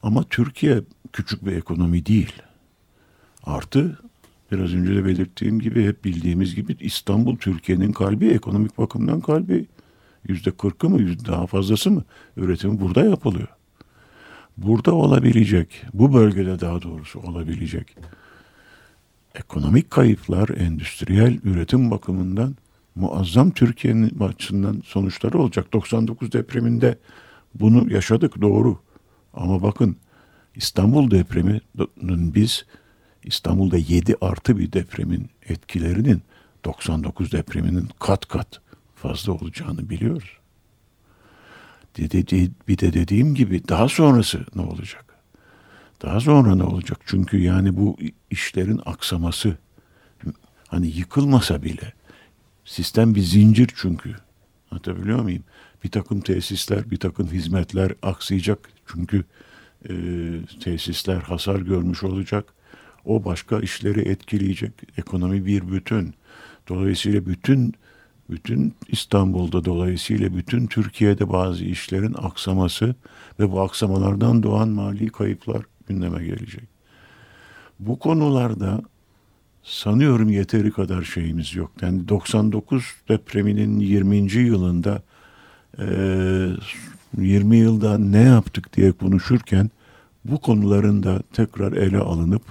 [SPEAKER 2] Ama Türkiye küçük bir ekonomi değil. Artı biraz önce de belirttiğim gibi hep bildiğimiz gibi İstanbul Türkiye'nin kalbi ekonomik bakımdan kalbi. Yüzde kırkı mı yüzde daha fazlası mı üretimi burada yapılıyor burada olabilecek, bu bölgede daha doğrusu olabilecek ekonomik kayıplar endüstriyel üretim bakımından muazzam Türkiye'nin açısından sonuçları olacak. 99 depreminde bunu yaşadık doğru. Ama bakın İstanbul depreminin biz İstanbul'da 7 artı bir depremin etkilerinin 99 depreminin kat kat fazla olacağını biliyoruz. Bir de dediğim gibi daha sonrası ne olacak? Daha sonra ne olacak? Çünkü yani bu işlerin aksaması hani yıkılmasa bile sistem bir zincir çünkü. Anlatabiliyor muyum? Bir takım tesisler, bir takım hizmetler aksayacak. Çünkü e, tesisler hasar görmüş olacak. O başka işleri etkileyecek. Ekonomi bir bütün. Dolayısıyla bütün bütün İstanbul'da dolayısıyla bütün Türkiye'de bazı işlerin aksaması ve bu aksamalardan doğan mali kayıplar gündeme gelecek. Bu konularda sanıyorum yeteri kadar şeyimiz yok. Yani 99 depreminin 20. yılında e, 20 yılda ne yaptık diye konuşurken bu konuların da tekrar ele alınıp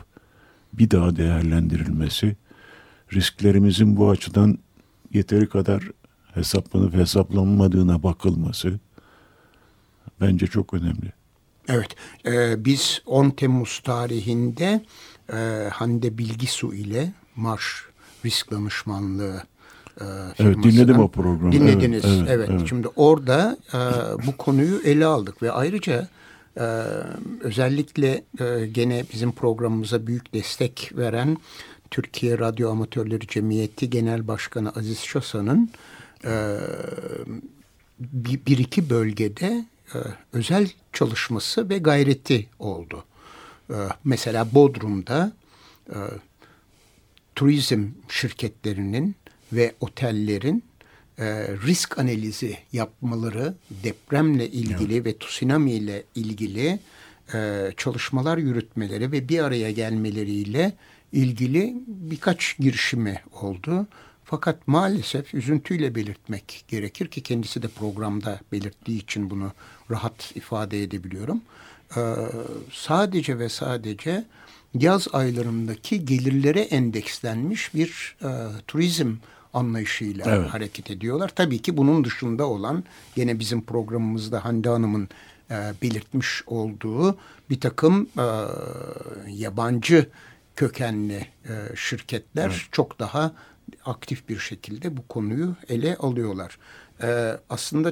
[SPEAKER 2] bir daha değerlendirilmesi, risklerimizin bu açıdan yeteri kadar hesaplanıp hesaplanmadığına bakılması bence çok önemli.
[SPEAKER 1] Evet, e, biz 10 Temmuz tarihinde e, Hande Bilgisu ile Marş Risk Danışmanlığı e,
[SPEAKER 2] Evet dinledim o programı.
[SPEAKER 1] Dinlediniz,
[SPEAKER 2] Evet,
[SPEAKER 1] evet.
[SPEAKER 2] evet, evet.
[SPEAKER 1] Şimdi orada e, bu konuyu ele aldık ve ayrıca e, özellikle e, gene bizim programımıza büyük destek veren Türkiye Radyo Amatörleri Cemiyeti Genel Başkanı Aziz Şasan'ın e, bir, bir iki bölgede e, özel çalışması ve gayreti oldu. E, mesela Bodrum'da e, turizm şirketlerinin ve otellerin e, risk analizi yapmaları depremle ilgili ve tsunami ile ilgili e, çalışmalar yürütmeleri ve bir araya gelmeleriyle ilgili birkaç girişimi oldu. Fakat maalesef üzüntüyle belirtmek gerekir ki kendisi de programda belirttiği için bunu rahat ifade edebiliyorum. Ee, sadece ve sadece yaz aylarındaki gelirlere endekslenmiş bir e, turizm anlayışıyla
[SPEAKER 2] Evet.
[SPEAKER 1] hareket ediyorlar. Tabii ki bunun dışında olan gene bizim programımızda Hande Hanım'ın e, belirtmiş olduğu bir takım e, yabancı kökenli e, şirketler çok daha aktif bir şekilde bu konuyu ele alıyorlar. E, aslında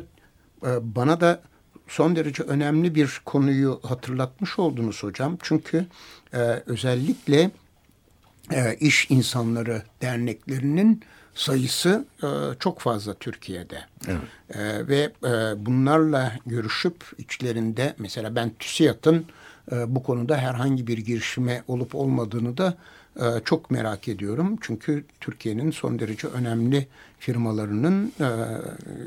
[SPEAKER 1] e, bana da son derece önemli bir konuyu hatırlatmış oldunuz hocam. Çünkü e, özellikle e, iş insanları derneklerinin sayısı e, çok fazla Türkiye'de.
[SPEAKER 2] Evet.
[SPEAKER 1] E, ve e, bunlarla görüşüp içlerinde mesela ben TÜSİAD'ın e, bu konuda herhangi bir girişime olup olmadığını da e, çok merak ediyorum. Çünkü Türkiye'nin son derece önemli firmalarının e,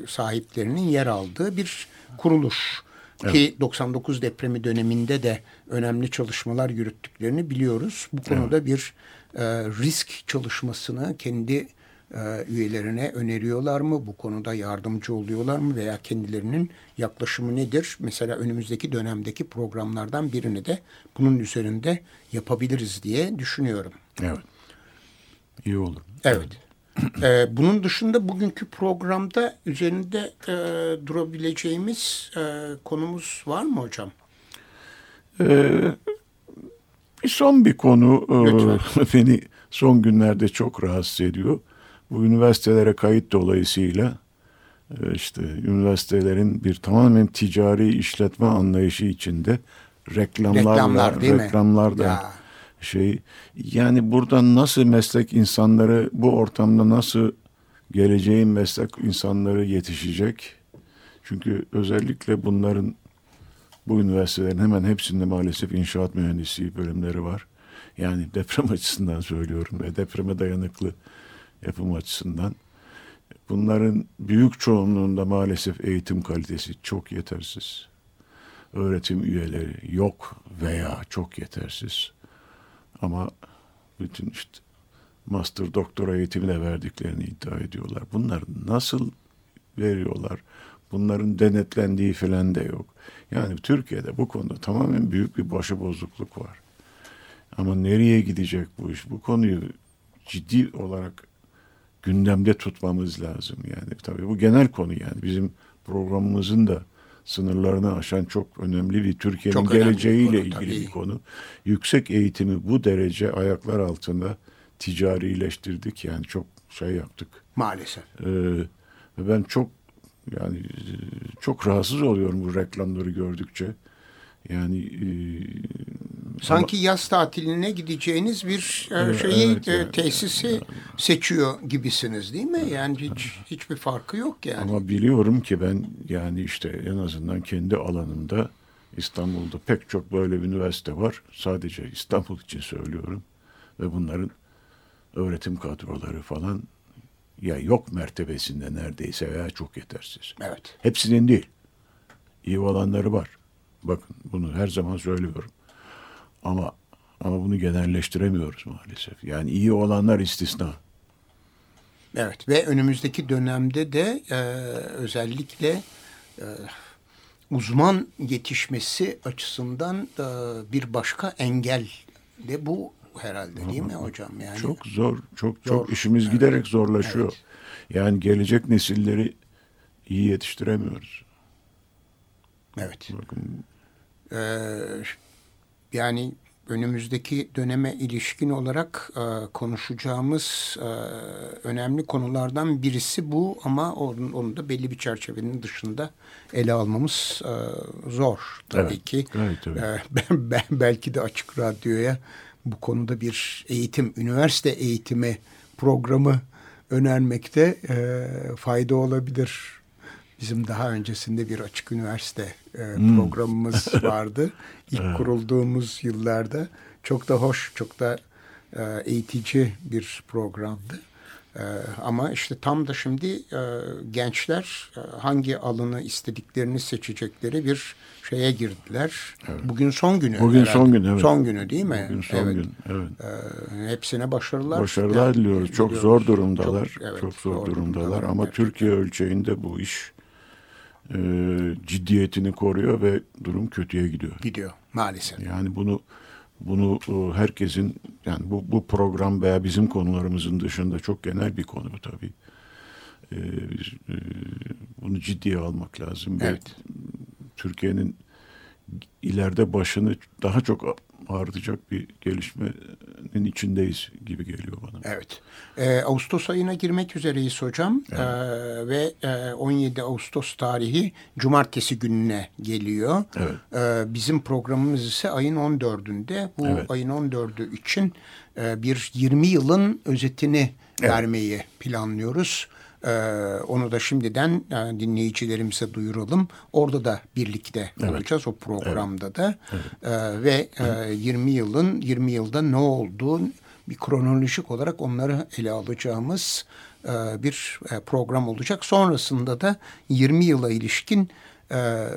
[SPEAKER 1] sahiplerinin yer aldığı bir kuruluş. Evet. Ki 99 depremi döneminde de önemli çalışmalar yürüttüklerini biliyoruz. Bu konuda evet. bir e, risk çalışmasını kendi e, üyelerine öneriyorlar mı? Bu konuda yardımcı oluyorlar mı? Veya kendilerinin yaklaşımı nedir? Mesela önümüzdeki dönemdeki programlardan birini de bunun üzerinde yapabiliriz diye düşünüyorum.
[SPEAKER 2] Evet. İyi olur.
[SPEAKER 1] Evet. ee, bunun dışında bugünkü programda üzerinde e, durabileceğimiz e, konumuz var mı hocam?
[SPEAKER 2] Ee, bir son bir konu e, beni son günlerde çok rahatsız ediyor. Bu üniversitelere kayıt dolayısıyla e, işte üniversitelerin bir tamamen ticari işletme anlayışı içinde reklamlarla reklamlar, reklamlar da ya. şey yani burada nasıl meslek insanları bu ortamda nasıl geleceğin meslek insanları yetişecek? Çünkü özellikle bunların bu üniversitelerin hemen hepsinde maalesef inşaat mühendisliği bölümleri var. Yani deprem açısından söylüyorum ve depreme dayanıklı yapım açısından. Bunların büyük çoğunluğunda maalesef eğitim kalitesi çok yetersiz. Öğretim üyeleri yok veya çok yetersiz. Ama bütün işte master doktora eğitimi de verdiklerini iddia ediyorlar. Bunlar nasıl veriyorlar? Bunların denetlendiği falan da yok. Yani Türkiye'de bu konuda tamamen büyük bir başıbozukluk var. Ama nereye gidecek bu iş? Bu konuyu ciddi olarak gündemde tutmamız lazım. Yani tabii bu genel konu yani bizim programımızın da sınırlarını aşan çok önemli bir Türkiye'nin geleceğiyle ilgili tabii. bir konu. Yüksek eğitimi bu derece ayaklar altında ticarileştirdik yani çok şey yaptık.
[SPEAKER 1] Maalesef.
[SPEAKER 2] Ee, ben çok yani çok rahatsız oluyorum bu reklamları gördükçe. Yani e,
[SPEAKER 1] sanki yaz tatiline gideceğiniz bir e, şeyi evet, e, yani, tesisi yani. seçiyor gibisiniz değil mi? Yani hiç hiçbir farkı yok yani.
[SPEAKER 2] Ama biliyorum ki ben yani işte en azından kendi alanımda İstanbul'da pek çok böyle bir üniversite var. Sadece İstanbul için söylüyorum. Ve bunların öğretim kadroları falan ya yok mertebesinde neredeyse veya çok yetersiz.
[SPEAKER 1] Evet.
[SPEAKER 2] Hepsinin değil. İyi olanları var. Bakın bunu her zaman söylüyorum. Ama ama bunu genelleştiremiyoruz maalesef. Yani iyi olanlar istisna.
[SPEAKER 1] Evet ve önümüzdeki dönemde de e, özellikle e, uzman yetişmesi açısından e, bir başka engel de bu herhalde değil mi hocam? Yani
[SPEAKER 2] çok zor, çok zor. çok işimiz evet. giderek zorlaşıyor. Evet. Yani gelecek nesilleri iyi yetiştiremiyoruz.
[SPEAKER 1] Evet. Bakın ee, yani önümüzdeki döneme ilişkin olarak e, konuşacağımız e, önemli konulardan birisi bu ama onun, onu da belli bir çerçevenin dışında ele almamız e, zor tabii evet, ki. Evet, tabii. E, ben, ben belki de açık radyoya bu konuda bir eğitim, üniversite eğitimi programı önermekte e, fayda olabilir Bizim daha öncesinde bir açık üniversite e, hmm. programımız vardı. İlk evet. kurulduğumuz yıllarda çok da hoş, çok da e, eğitici bir programdı. E, ama işte tam da şimdi e, gençler e, hangi alanı istediklerini seçecekleri bir şeye girdiler. Evet. Bugün son günü.
[SPEAKER 2] Bugün herhalde. son gün evet.
[SPEAKER 1] Son günü değil mi?
[SPEAKER 2] Bugün son evet. gün evet.
[SPEAKER 1] E, hepsine başarılar.
[SPEAKER 2] Başarılar diliyoruz. Çok diliyoruz. zor durumdalar. Çok, evet, çok zor, zor durumdalar, durumdalar ama gerçekten. Türkiye ölçeğinde bu iş e, ciddiyetini koruyor ve durum kötüye gidiyor.
[SPEAKER 1] Gidiyor maalesef.
[SPEAKER 2] Yani bunu bunu e, herkesin yani bu, bu program veya bizim konularımızın dışında çok genel bir konu tabii. E, e, bunu ciddiye almak lazım. Evet. Türkiye'nin ileride başını daha çok artacak bir gelişmenin içindeyiz gibi geliyor bana.
[SPEAKER 1] Evet. Ee, Ağustos ayına girmek üzereyiz hocam. Evet. Ee, ve e, 17 Ağustos tarihi cumartesi gününe geliyor. Evet. Ee, bizim programımız ise ayın 14'ünde. Bu evet. ayın 14'ü için e, bir 20 yılın özetini evet. vermeyi planlıyoruz. Ee, onu da şimdiden e, dinleyicilerimize duyuralım. Orada da birlikte evet. olacağız o programda evet. da. Evet. Ee, ve e, 20 yılın 20 yılda ne oldu bir kronolojik olarak onları ele alacağımız e, bir e, program olacak. Sonrasında da 20 yıla ilişkin e,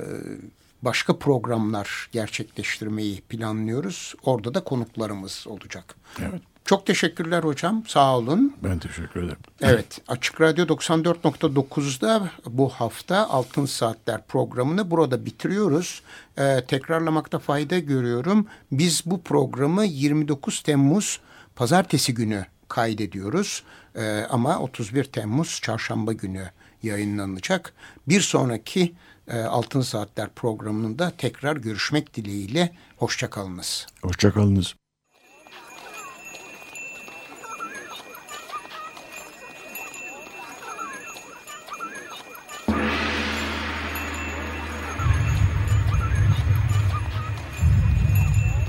[SPEAKER 1] başka programlar gerçekleştirmeyi planlıyoruz. Orada da konuklarımız olacak.
[SPEAKER 2] Evet.
[SPEAKER 1] Çok teşekkürler hocam. Sağ olun.
[SPEAKER 2] Ben teşekkür ederim.
[SPEAKER 1] Evet, Açık Radyo 94.9'da bu hafta Altın Saatler programını burada bitiriyoruz. Ee, tekrarlamakta fayda görüyorum. Biz bu programı 29 Temmuz Pazartesi günü kaydediyoruz. Ee, ama 31 Temmuz Çarşamba günü yayınlanacak. Bir sonraki e, Altın Saatler programında tekrar görüşmek dileğiyle. Hoşçakalınız.
[SPEAKER 2] Hoşçakalınız.